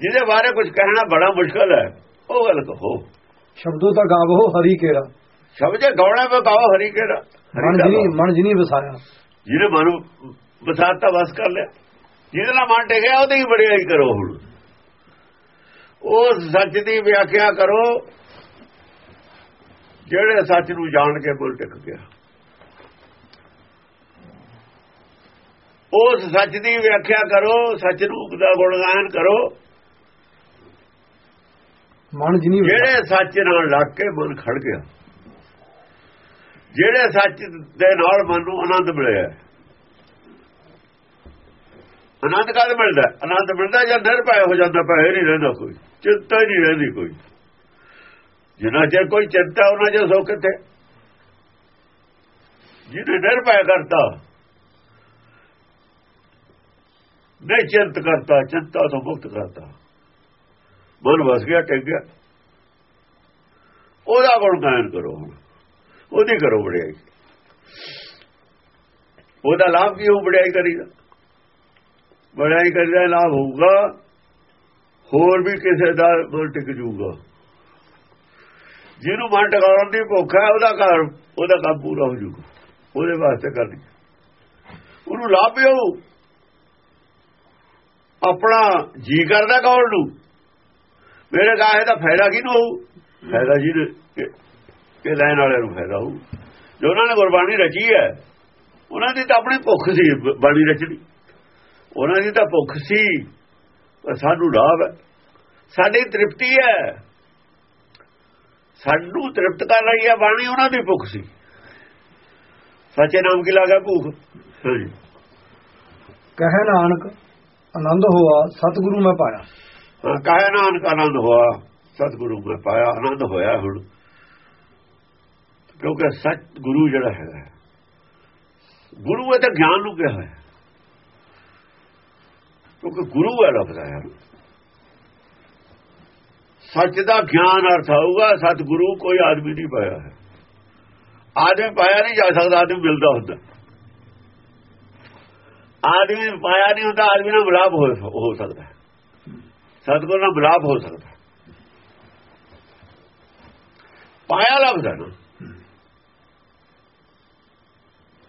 ਜਿਹਦੇ ਬਾਰੇ ਕੁਝ ਕਹਿਣਾ ਬੜਾ ਮੁਸ਼ਕਲ ਹੈ ਉਹ ਗੱਲ ਕਹੋ। ਸ਼ਬਦੋ ਤਾਂ ਗਾਵੋ ਹਰੀ ਕੇਰਾ। ਸ਼ਬਦ ਗਾਉਣਾ ਪੇ ਗਾਓ ਹਰੀ ਹਰੀ ਮਨ ਜਿਨੀ। ਮਨ ਜਿਨੀ ਵਸਾਇਆ। ਜਿਹਨੇ ਮਨ ਬਸਾਤਾ ਵਸ ਕਰ ਲਿਆ। ਜਿਹਦੇ ਨਾਲ ਮਨ ਟਿਕਿਆ ਉਹਦੀ ਹੀ ਵਡਿਆਈ ਕਰੋ ਹੁਣ। ਉਸ ਸੱਚ ਦੀ ਵਿਆਖਿਆ ਕਰੋ ਜਿਹੜੇ ਸੱਚ ਨੂੰ ਜਾਣ ਕੇ ਬੁਲ ਟਿਕ ਗਿਆ। ਉਸ ਸੱਚ ਦੀ ਵਿਆਖਿਆ ਕਰੋ ਸੱਚ ਨੂੰ ਦਾ ਗੁਣਗਾਨ ਕਰੋ। ਮਨ ਜਿਨੀ ਜਿਹੜੇ ਸੱਚ ਨਾਲ ਲੱਗ ਕੇ ਮਨ ਖੜ ਗਿਆ। ਜਿਹੜੇ ਸੱਚ ਦੇ ਨਾਲ ਮਨ ਨੂੰ ਆਨੰਦ ਮਿਲਿਆ। ਆਨੰਦ ਕਦ ਮਿਲਦਾ? ਆਨੰਦ ਮਿਲਦਾ ਜਦ ਨਿਰਭੈ ਹੋ ਜਾਂਦਾ ਭੈ ਨਹੀਂ ਰਹਿੰਦਾ ਕੋਈ ਚਿੰਤਾ ਨਹੀਂ ਰਹਿੰਦੀ ਕੋਈ। ਜਿੰਨਾ ਚਿਰ ਕੋਈ ਚਿੰਤਾ, ਉਹਨਾਂ ਜੇ ਸੁੱਖ ਕਿੱਥੇ ਜਿਹਨੇ ਨਿਰਭੈ ਕਰਤਾ, ਨਹੀਂ ਚਿੰਤ ਕਰਤਾ, ਚਿੰਤਾ ਤੋਂ ਮੁਕਤ ਕਰਤਾ। ਮਨ ਵਸ ਗਿਆ, ਟਿਕ ਗਿਆ। ਉਹਦਾ ਗੁਣ ਗਾਇਨ ਕਰੋ ਹੁਣ। ਉਹਦੀ ਕਰੋ ਵਡਿਆਈ। ਉਹਦਾ ਲਾਭ ਕੀ ਹੋ ਵਡਿਆਈ ਕਰੀਦਾ? ਵਡਿਆਈ ਕਰੀਦਾ ਲਾਭ ਹੋਊਗਾ। ਹੋਰ ਵੀ ਕਿਸੇ ਦਾ ਮਨ ਟਿਕ ਜੂਗਾ। ਜਿਹਨੂੰ ਮਨ ਟਿਕਾਉਣ ਦੀ ਭੁੱਖ ਹੈ, ਉਹਦਾ ਘਰ, ਉਹਦਾ ਕੰਮ ਪੂਰਾ ਹੋ ਜੂਗਾ ਉਹਦੇ ਵਾਸਤੇ ਕਰਨੀ ਉਹਨੂੰ ਲਾਭ ਵੀ ਹੋਊ ਆਪਣਾ ਜੀ ਕਰਦਾ ਕੌਣ ਨੂੰ? ਮੇਰੇ ਗਾਹੇ ਦਾ ਫਾਇਦਾ ਕਿਹਨੂੰ ਹੋਊ? ਫਾਇਦਾ ਜੀ ਕਿ ਲੈਣ ਵਾਲਿਆਂ ਨੂੰ ਫਾਇਦਾ ਹੋਊ। ਜੋ ਉਹਨਾਂ ਨੇ ਗੁਰਬਾਣੀ ਰਚੀ ਹੈ, ਉਹਨਾਂ ਦੀ ਤਾਂ ਆਪਣੀ ਭੁੱਖ ਸੀ ਬਾਣੀ ਰਚਣੀ। ਉਹਨਾਂ ਦੀ ਤਾਂ ਭੁੱਖ ਸੀ, ਪਰ ਸਾਨੂੰ ਲਾਭ ਹੈ। ਸਾਡੀ ਤ੍ਰਿਪਤੀ ਹੈ। ਸਾਨੂੰ ਤ੍ਰਿਪਤ ਕਰ ਰਹੀ ਹੈ ਬਾਣੀ ਉਹਨਾਂ ਦੀ ਭੁੱਖ ਸੀ। ਸੱਚੇ ਨਾਮ ਕੀ ਲਾਗਾ ਭੁੱਖ? ਕਹਿ ਨਾਨਕ ਆਨੰਦ ਹੋਆ ਸਤਿਗੁਰੂ ਮੈਂ ਪਾਇਆ। ਹਾਂ, ਕਾਇਆ ਨਾਨਕ ਆਨੰਦ ਹੋਆ ਸਤਿਗੁਰੂ ਮੈਂ ਪਾਇਆ ਆਨੰਦ ਹੋਇਆ ਹੁਣ। ਕਿਉਂਕਿ ਸੱਚ ਗੁਰੂ ਜਿਹੜਾ ਹੈਗਾ ਗੁਰੂ ਹੈ ਤਾਂ ਗਿਆਨ ਨੂੰ ਕਿਹਾ ਹੈ ਕਿਉਂਕਿ ਗੁਰੂ ਹੈ ਲਫ਼ਜ਼ ਹੈ ਸੱਚ ਦਾ ਗਿਆਨ ਅਰਥ ਆਊਗਾ, ਸਤਿਗੁਰੂ ਕੋਈ ਆਦਮੀ ਨਹੀਂ ਪਾਇਆ ਹੈ। ਆਦਮੀ ਪਾਇਆ ਨਹੀਂ ਜਾ ਸਕਦਾ, ਆਦਮੀ ਮਿਲਦਾ ਹੁੰਦਾ। ਆਦਮੀ ਪਾਇਆ ਨਹੀਂ ਹੁੰਦਾ, ਆਦਮੀ ਨਾਲ ਮਿਲਾਪ ਹੋ ਸਕਦਾ ਹੈ। ਸਤਿਗੁਰੂ ਨਾਲ ਮਿਲਾਪ ਹੋ ਸਕਦਾ ਪਾਇਆ ਲਫ਼ਜ਼ ਨਾ।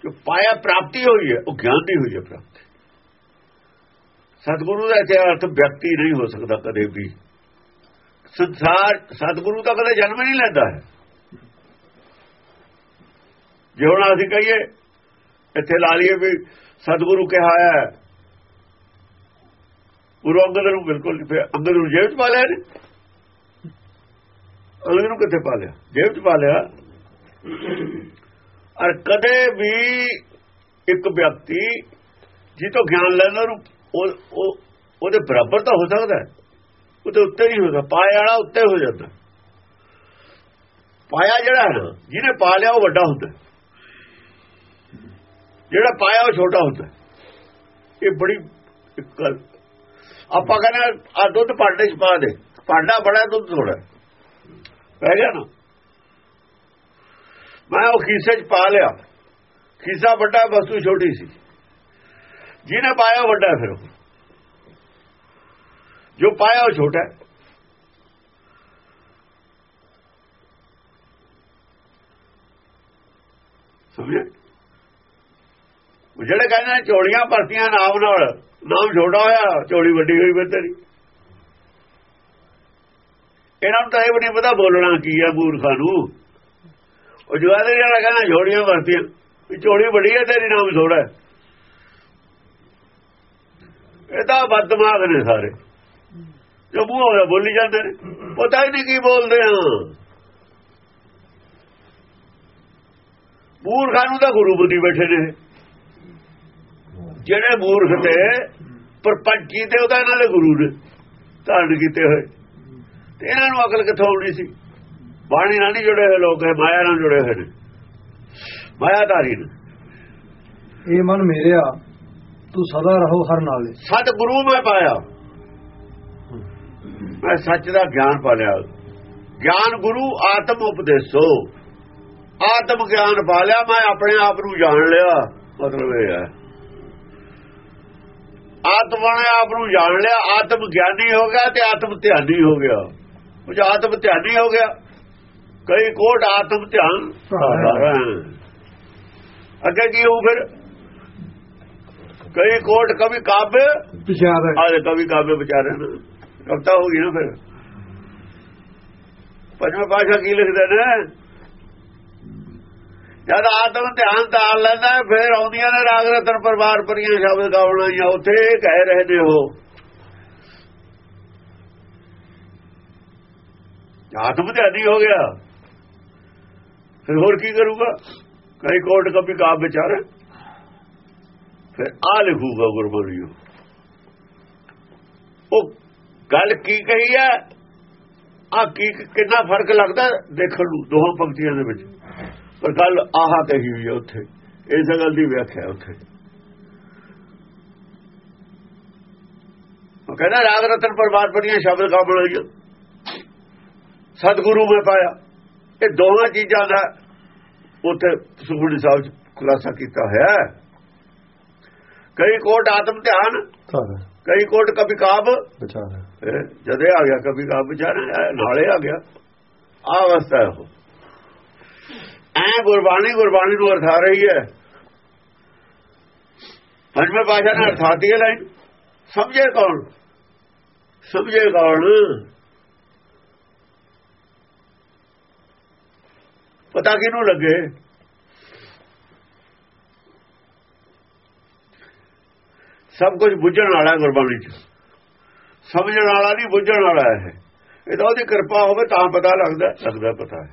ਜੋ ਪਾਇਆ ਪ੍ਰਾਪਤੀ ਹੋਈ ਹੈ, ਉਹ ਗਿਆਨ ਦੀ ਹੋਈ ਹੈ ਪ੍ਰਾਪਤੀ। ਸਤਿਗੁਰੂ ਦਾ ਇੱਥੇ ਅਰਥ ਵਿਅਕਤੀ ਨਹੀਂ ਹੋ ਸਕਦਾ ਕਦੇ ਵੀ। ਸੰਸਾਰ ਸਤਿਗੁਰੂ ਤਾਂ ਕਦੇ ਜਨਮ ਨਹੀਂ ਲੈਂਦਾ ਹੈ। ਜੇ ਹੁਣ ਅਸੀਂ ਕਹੀਏ, ਇੱਥੇ ਲਾ ਲਈਏ ਵੀ ਸਤਿਗੁਰੂ ਕਿਹਾ ਹੈ, ਗੁਰੂ ਅੰਗਦ ਨੂੰ ਬਿਲਕੁਲ ਅੰਗਦ ਨੂੰ ਜੇਬ 'ਚ ਪਾ ਲਿਆ ਨੇ ਅੰਗਦ ਨੂੰ ਕਿੱਥੇ ਪਾ ਲਿਆ? ਜੇਬ 'ਚ ਪਾ ਲਿਆ। ਔਰ ਕਦੇ ਵੀ ਇੱਕ ਵਿਅਕਤੀ ਜੀ ਤੋਂ ਗਿਆਨ ਲੈਣਾ ਨੂੰ ਉਹਦੇ ਬਰਾਬਰ ਤਾਂ ਹੋ ਸਕਦਾ ਹੈ। ਉਹਦੇ ਉੱਤੇ ਨਹੀਂ ਹੁੰਦਾ ਪਾਇਆ ਵਾਲਾ ਉੱਤੇ ਹੋ ਜਾਂਦਾ। ਪਾਇਆ ਜਿਹੜਾ ਹੈ ਨਾ, ਜਿਹਨੇ ਪਾ ਲਿਆ ਉਹ ਵੱਡਾ ਹੁੰਦਾ। ਜਿਹੜਾ ਪਾਇਆ ਉਹ ਛੋਟਾ ਹੁੰਦਾ। ਇਹ ਬੜੀ ਗੱਲ। ਆਪਾਂ ਕਹਿੰਦੇ ਆ ਦੁੱਧ ਭਾਂਡੇ ਚ ਪਾ ਦੇ। ਭਾਂਡਾ ਬੜਾ ਦੁੱਧ ਥੋੜਾ ਪੈ ਗਿਆ ਨਾ। ਮੈਂ ਉਹ ਖੀਸੇ ਚ ਪਾ ਲਿਆ। ਖੀਸਾ ਵੱਡਾ, ਵਸਤੂ ਛੋਟੀ ਸੀ। ਜਿਹਨੇ ਪਾਇਆ ਉਹ ਵੱਡਾ ਫਿਰ ਉਹ। ਜੋ ਪਾਇਆ ਉਹ ਛੋਟਾ ਹੈ ਸਮਝੇ ਜਿਹੜੇ ਕਹਿੰਦੇ ਨੇ ਚੋਲੀਆਂ ਭਰਤੀਆਂ ਨਾਮ ਨਾਲ ਨਾਮ ਛੋਟਾ ਹੋਇਆ ਚੋਲੀ ਵੱਡੀ ਹੋਈ ਫਿਰ ਤੇਰੀ ਇਹਨਾਂ ਨੂੰ ਤਾਂ ਇਹ ਵੀ ਨਹੀਂ ਪਤਾ ਬੋਲਣਾ ਕੀ ਹੈ ਮੂਰਖਾਂ ਨੂੰ ਉਹ ਜਵਾਦੇ ਜਿਹੜਾ ਕਹਿੰਦਾ ਜੋੜੀਆਂ ਵਰਤੀਆਂ ਵੀ ਚੋਲੀ ਵੱਡੀ ਹੈ ਤੇਰੀ ਨਾਮ ਛੋੜਾ ਇਹ ਤਾਂ ਬਦਮਾਗ ਨੇ ਸਾਰੇ ਜੋ ਮੂੰਹ ਹੋਇਆ ਬੋਲੀ ਜਾਂਦੇ ਨੇ। ਪਤਾ ਹੀ ਨਹੀਂ ਕੀ ਬੋਲਦੇ ਆ। ਮੂਰਖਾਂ ਨੂੰ ਤਾਂ ਗੁਰੂ ਬੁੱਧੀ ਬੈਠੇ ਨੇ। ਜਿਹੜੇ ਮੂਰਖ ਤੇ ਪਰਪੰਚ ਕੀਤੇ ਉਹਦਾ ਇਹਨਾਂ ਦੇ ਗੁਰੂ ਨੇ ਧਾਰਨ ਕੀਤੇ ਹੋਏ। ਤੇ ਇਹਨਾਂ ਨੂੰ ਅਕਲ ਕਿੱਥੋਂ ਆਉਣੀ ਸੀ? ਬਾਣੀ ਨਾਲ ਨਹੀਂ ਜੁੜੇ ਹੋਏ ਲੋਕ ਹੈ ਮਾਇਆ ਨਾਲ ਜੁੜੇ ਹੋਏ ਨੇ। ਮਾਇਆਧਾਰੀ ਨੇ। ਇਹ ਮਨ ਮੇਰਿਆ ਤੂੰ ਸਦਾ ਰਹੋ ਹਰ ਨਾਲੇ। ਸਤ ਗੁਰੂ ਮੈਂ ਪਾਇਆ। ਮੈਂ ਸੱਚ ਦਾ ਗਿਆਨ ਪਾ ਲਿਆ ਗਿਆਨ ਗੁਰੂ ਆਤਮ ਉਪਦੇਸੋ। ਆਤਮ ਗਿਆਨ ਪਾ ਲਿਆ ਮੈਂ ਆਪਣੇ ਆਪ ਨੂੰ ਜਾਣ ਲਿਆ। ਮਤਲਬ ਇਹ ਹੈ। ਆਤਮਾ ਨੇ ਆਪ ਨੂੰ ਜਾਣ ਲਿਆ। ਆਤਮ ਗਿਆਨੀ ਹੋ ਗਿਆ ਤੇ ਆਤਮ ਧਿਆਨੀ ਹੋ ਗਿਆ। ਉਹ ਆਤਮ ਧਿਆਨੀ ਹੋ ਗਿਆ ਕਈ ਕੋਟ ਆਤਮ ਧਿਆਨ। ਅੱਗੇ ਕੀ ਹੋਊ ਫਿਰ? ਕਈ ਕੋਟ ਕਵੀ ਕਾਬੇ ਵਿਚਾਰ ਆਲੇ ਕਵੀ ਕਾਬੇ ਵਿਚਾਰੇ ਨੇ। ਕਵਤਾ ਹੋ ਗਈ ਨਾ ਫਿਰ ਪੰਜਵਾਂ ਪਾਸ਼ਾ ਕੀ ਲਿਖਦੇ ਨੇ ਜਦ ਆਤਮ ਧਿਆਨ ਤਾਲ ਲੈਂਦਾ ਹੈ, ਫਿਰ ਆਉਂਦੀਆਂ ਨੇ ਰਾਗ ਰਤਨ ਪਰਿਵਾਰ ਪਰੀਆਂ ਸ਼ਬਦ ਗਾਉਣਾ ਜਾਂ ਉੱਥੇ ਇਹ ਕਹਿ ਰਹੇ ਨੇ ਉਹ ਆਤਮ ਧਿਆਨੀ ਹੋ ਗਿਆ ਫਿਰ ਹੋਰ ਕੀ ਕਰੂਗਾ ਕਈ ਕੋਟ ਕਵੀ ਕਾਬ ਵਿਚਾਰੇ ਫਿਰ ਆ ਲਿਖੂਗਾ ਗੁਰਬਾਣੀ ਉਹ ਗੱਲ ਕੀ ਕਹੀ ਹੈ ਆ ਕੀ ਕਿੰਨਾ ਫ਼ਰਕ ਲੱਗਦਾ ਦੇਖਣ ਨੂੰ ਦੋਹਾਂ ਪੰਕਤੀਆਂ ਦੇ ਵਿੱਚ? ਪਰ ਗੱਲ ਆਹਾ ਕਹੀ ਹੋਈ ਹੈ ਉੱਥੇ ਇਸ ਗੱਲ ਦੀ ਵਿਆਖਿਆ ਉੱਥੇ। ਉਹ ਕਹਿੰਦਾ ਰਾਗ ਰਤਨ ਪਰਵਾਰ ਪਰੀਆਂ ਸ਼ਬਦ ਕਾ ਬਣਾਈਆਂ ਸਤਿਗੁਰੂ ਮੈਂ ਪਾਇਆ। ਇਹ ਦੋਹਾਂ ਚੀਜ਼ਾਂ ਦਾ ਉੱਥੇ ਸੁਖਮਨੀ ਸਾਹਿਬ ਚ ਖੁਲਾਸਾ ਕੀਤਾ ਹੋਇਆ ਹੈ। ਕਈ ਕੋਟ ਆਤਮ ਧਿਆਨ ਕਈ ਕੋਟ ਕਵੀ ਕਾਬ ਵਿਚਾਰ। ਜਦੇ ਆ ਗਿਆ ਕਵੀ ਕਾਬ ਵਿਚਾਰਾ ਇਹ ਨਾਲੇ ਆ ਗਿਆ ਆ ਅਵਸਥਾ ਹੈ ਉਹ ਐ ਗੁਰਬਾਣੀ ਗੁਰਬਾਣੀ ਨੂੰ ਅਰਥਾ ਰਹੀ ਹੈ ਪੰਜਵੇਂ ਪਾਸ਼ਾ ਨੇ ਅਰਥਾਤੀ ਹੈ ਲਾਈਨ ਸਮਝੇ ਕੌਣ ਸਮਝੇ ਕੌਣ ਪਤਾ ਕਿਹਨੂੰ ਲੱਗੇ ਸਭ ਕੁਝ ਬੁੱਝਣ ਵਾਲਾ ਹੈ ਗੁਰਬਾਣੀ ਚ ਸਮਝਣ ਵਾਲਾ ਨਹੀਂ, ਬੁੱਝਣ ਵਾਲਾ ਹੈ ਇਹਦਾ ਉਹਦੀ ਕਿਰਪਾ ਹੋਵੇ ਤਾਂ ਪਤਾ ਲੱਗਦਾ ਲੱਗਦਾ ਪਤਾ ਹੈ।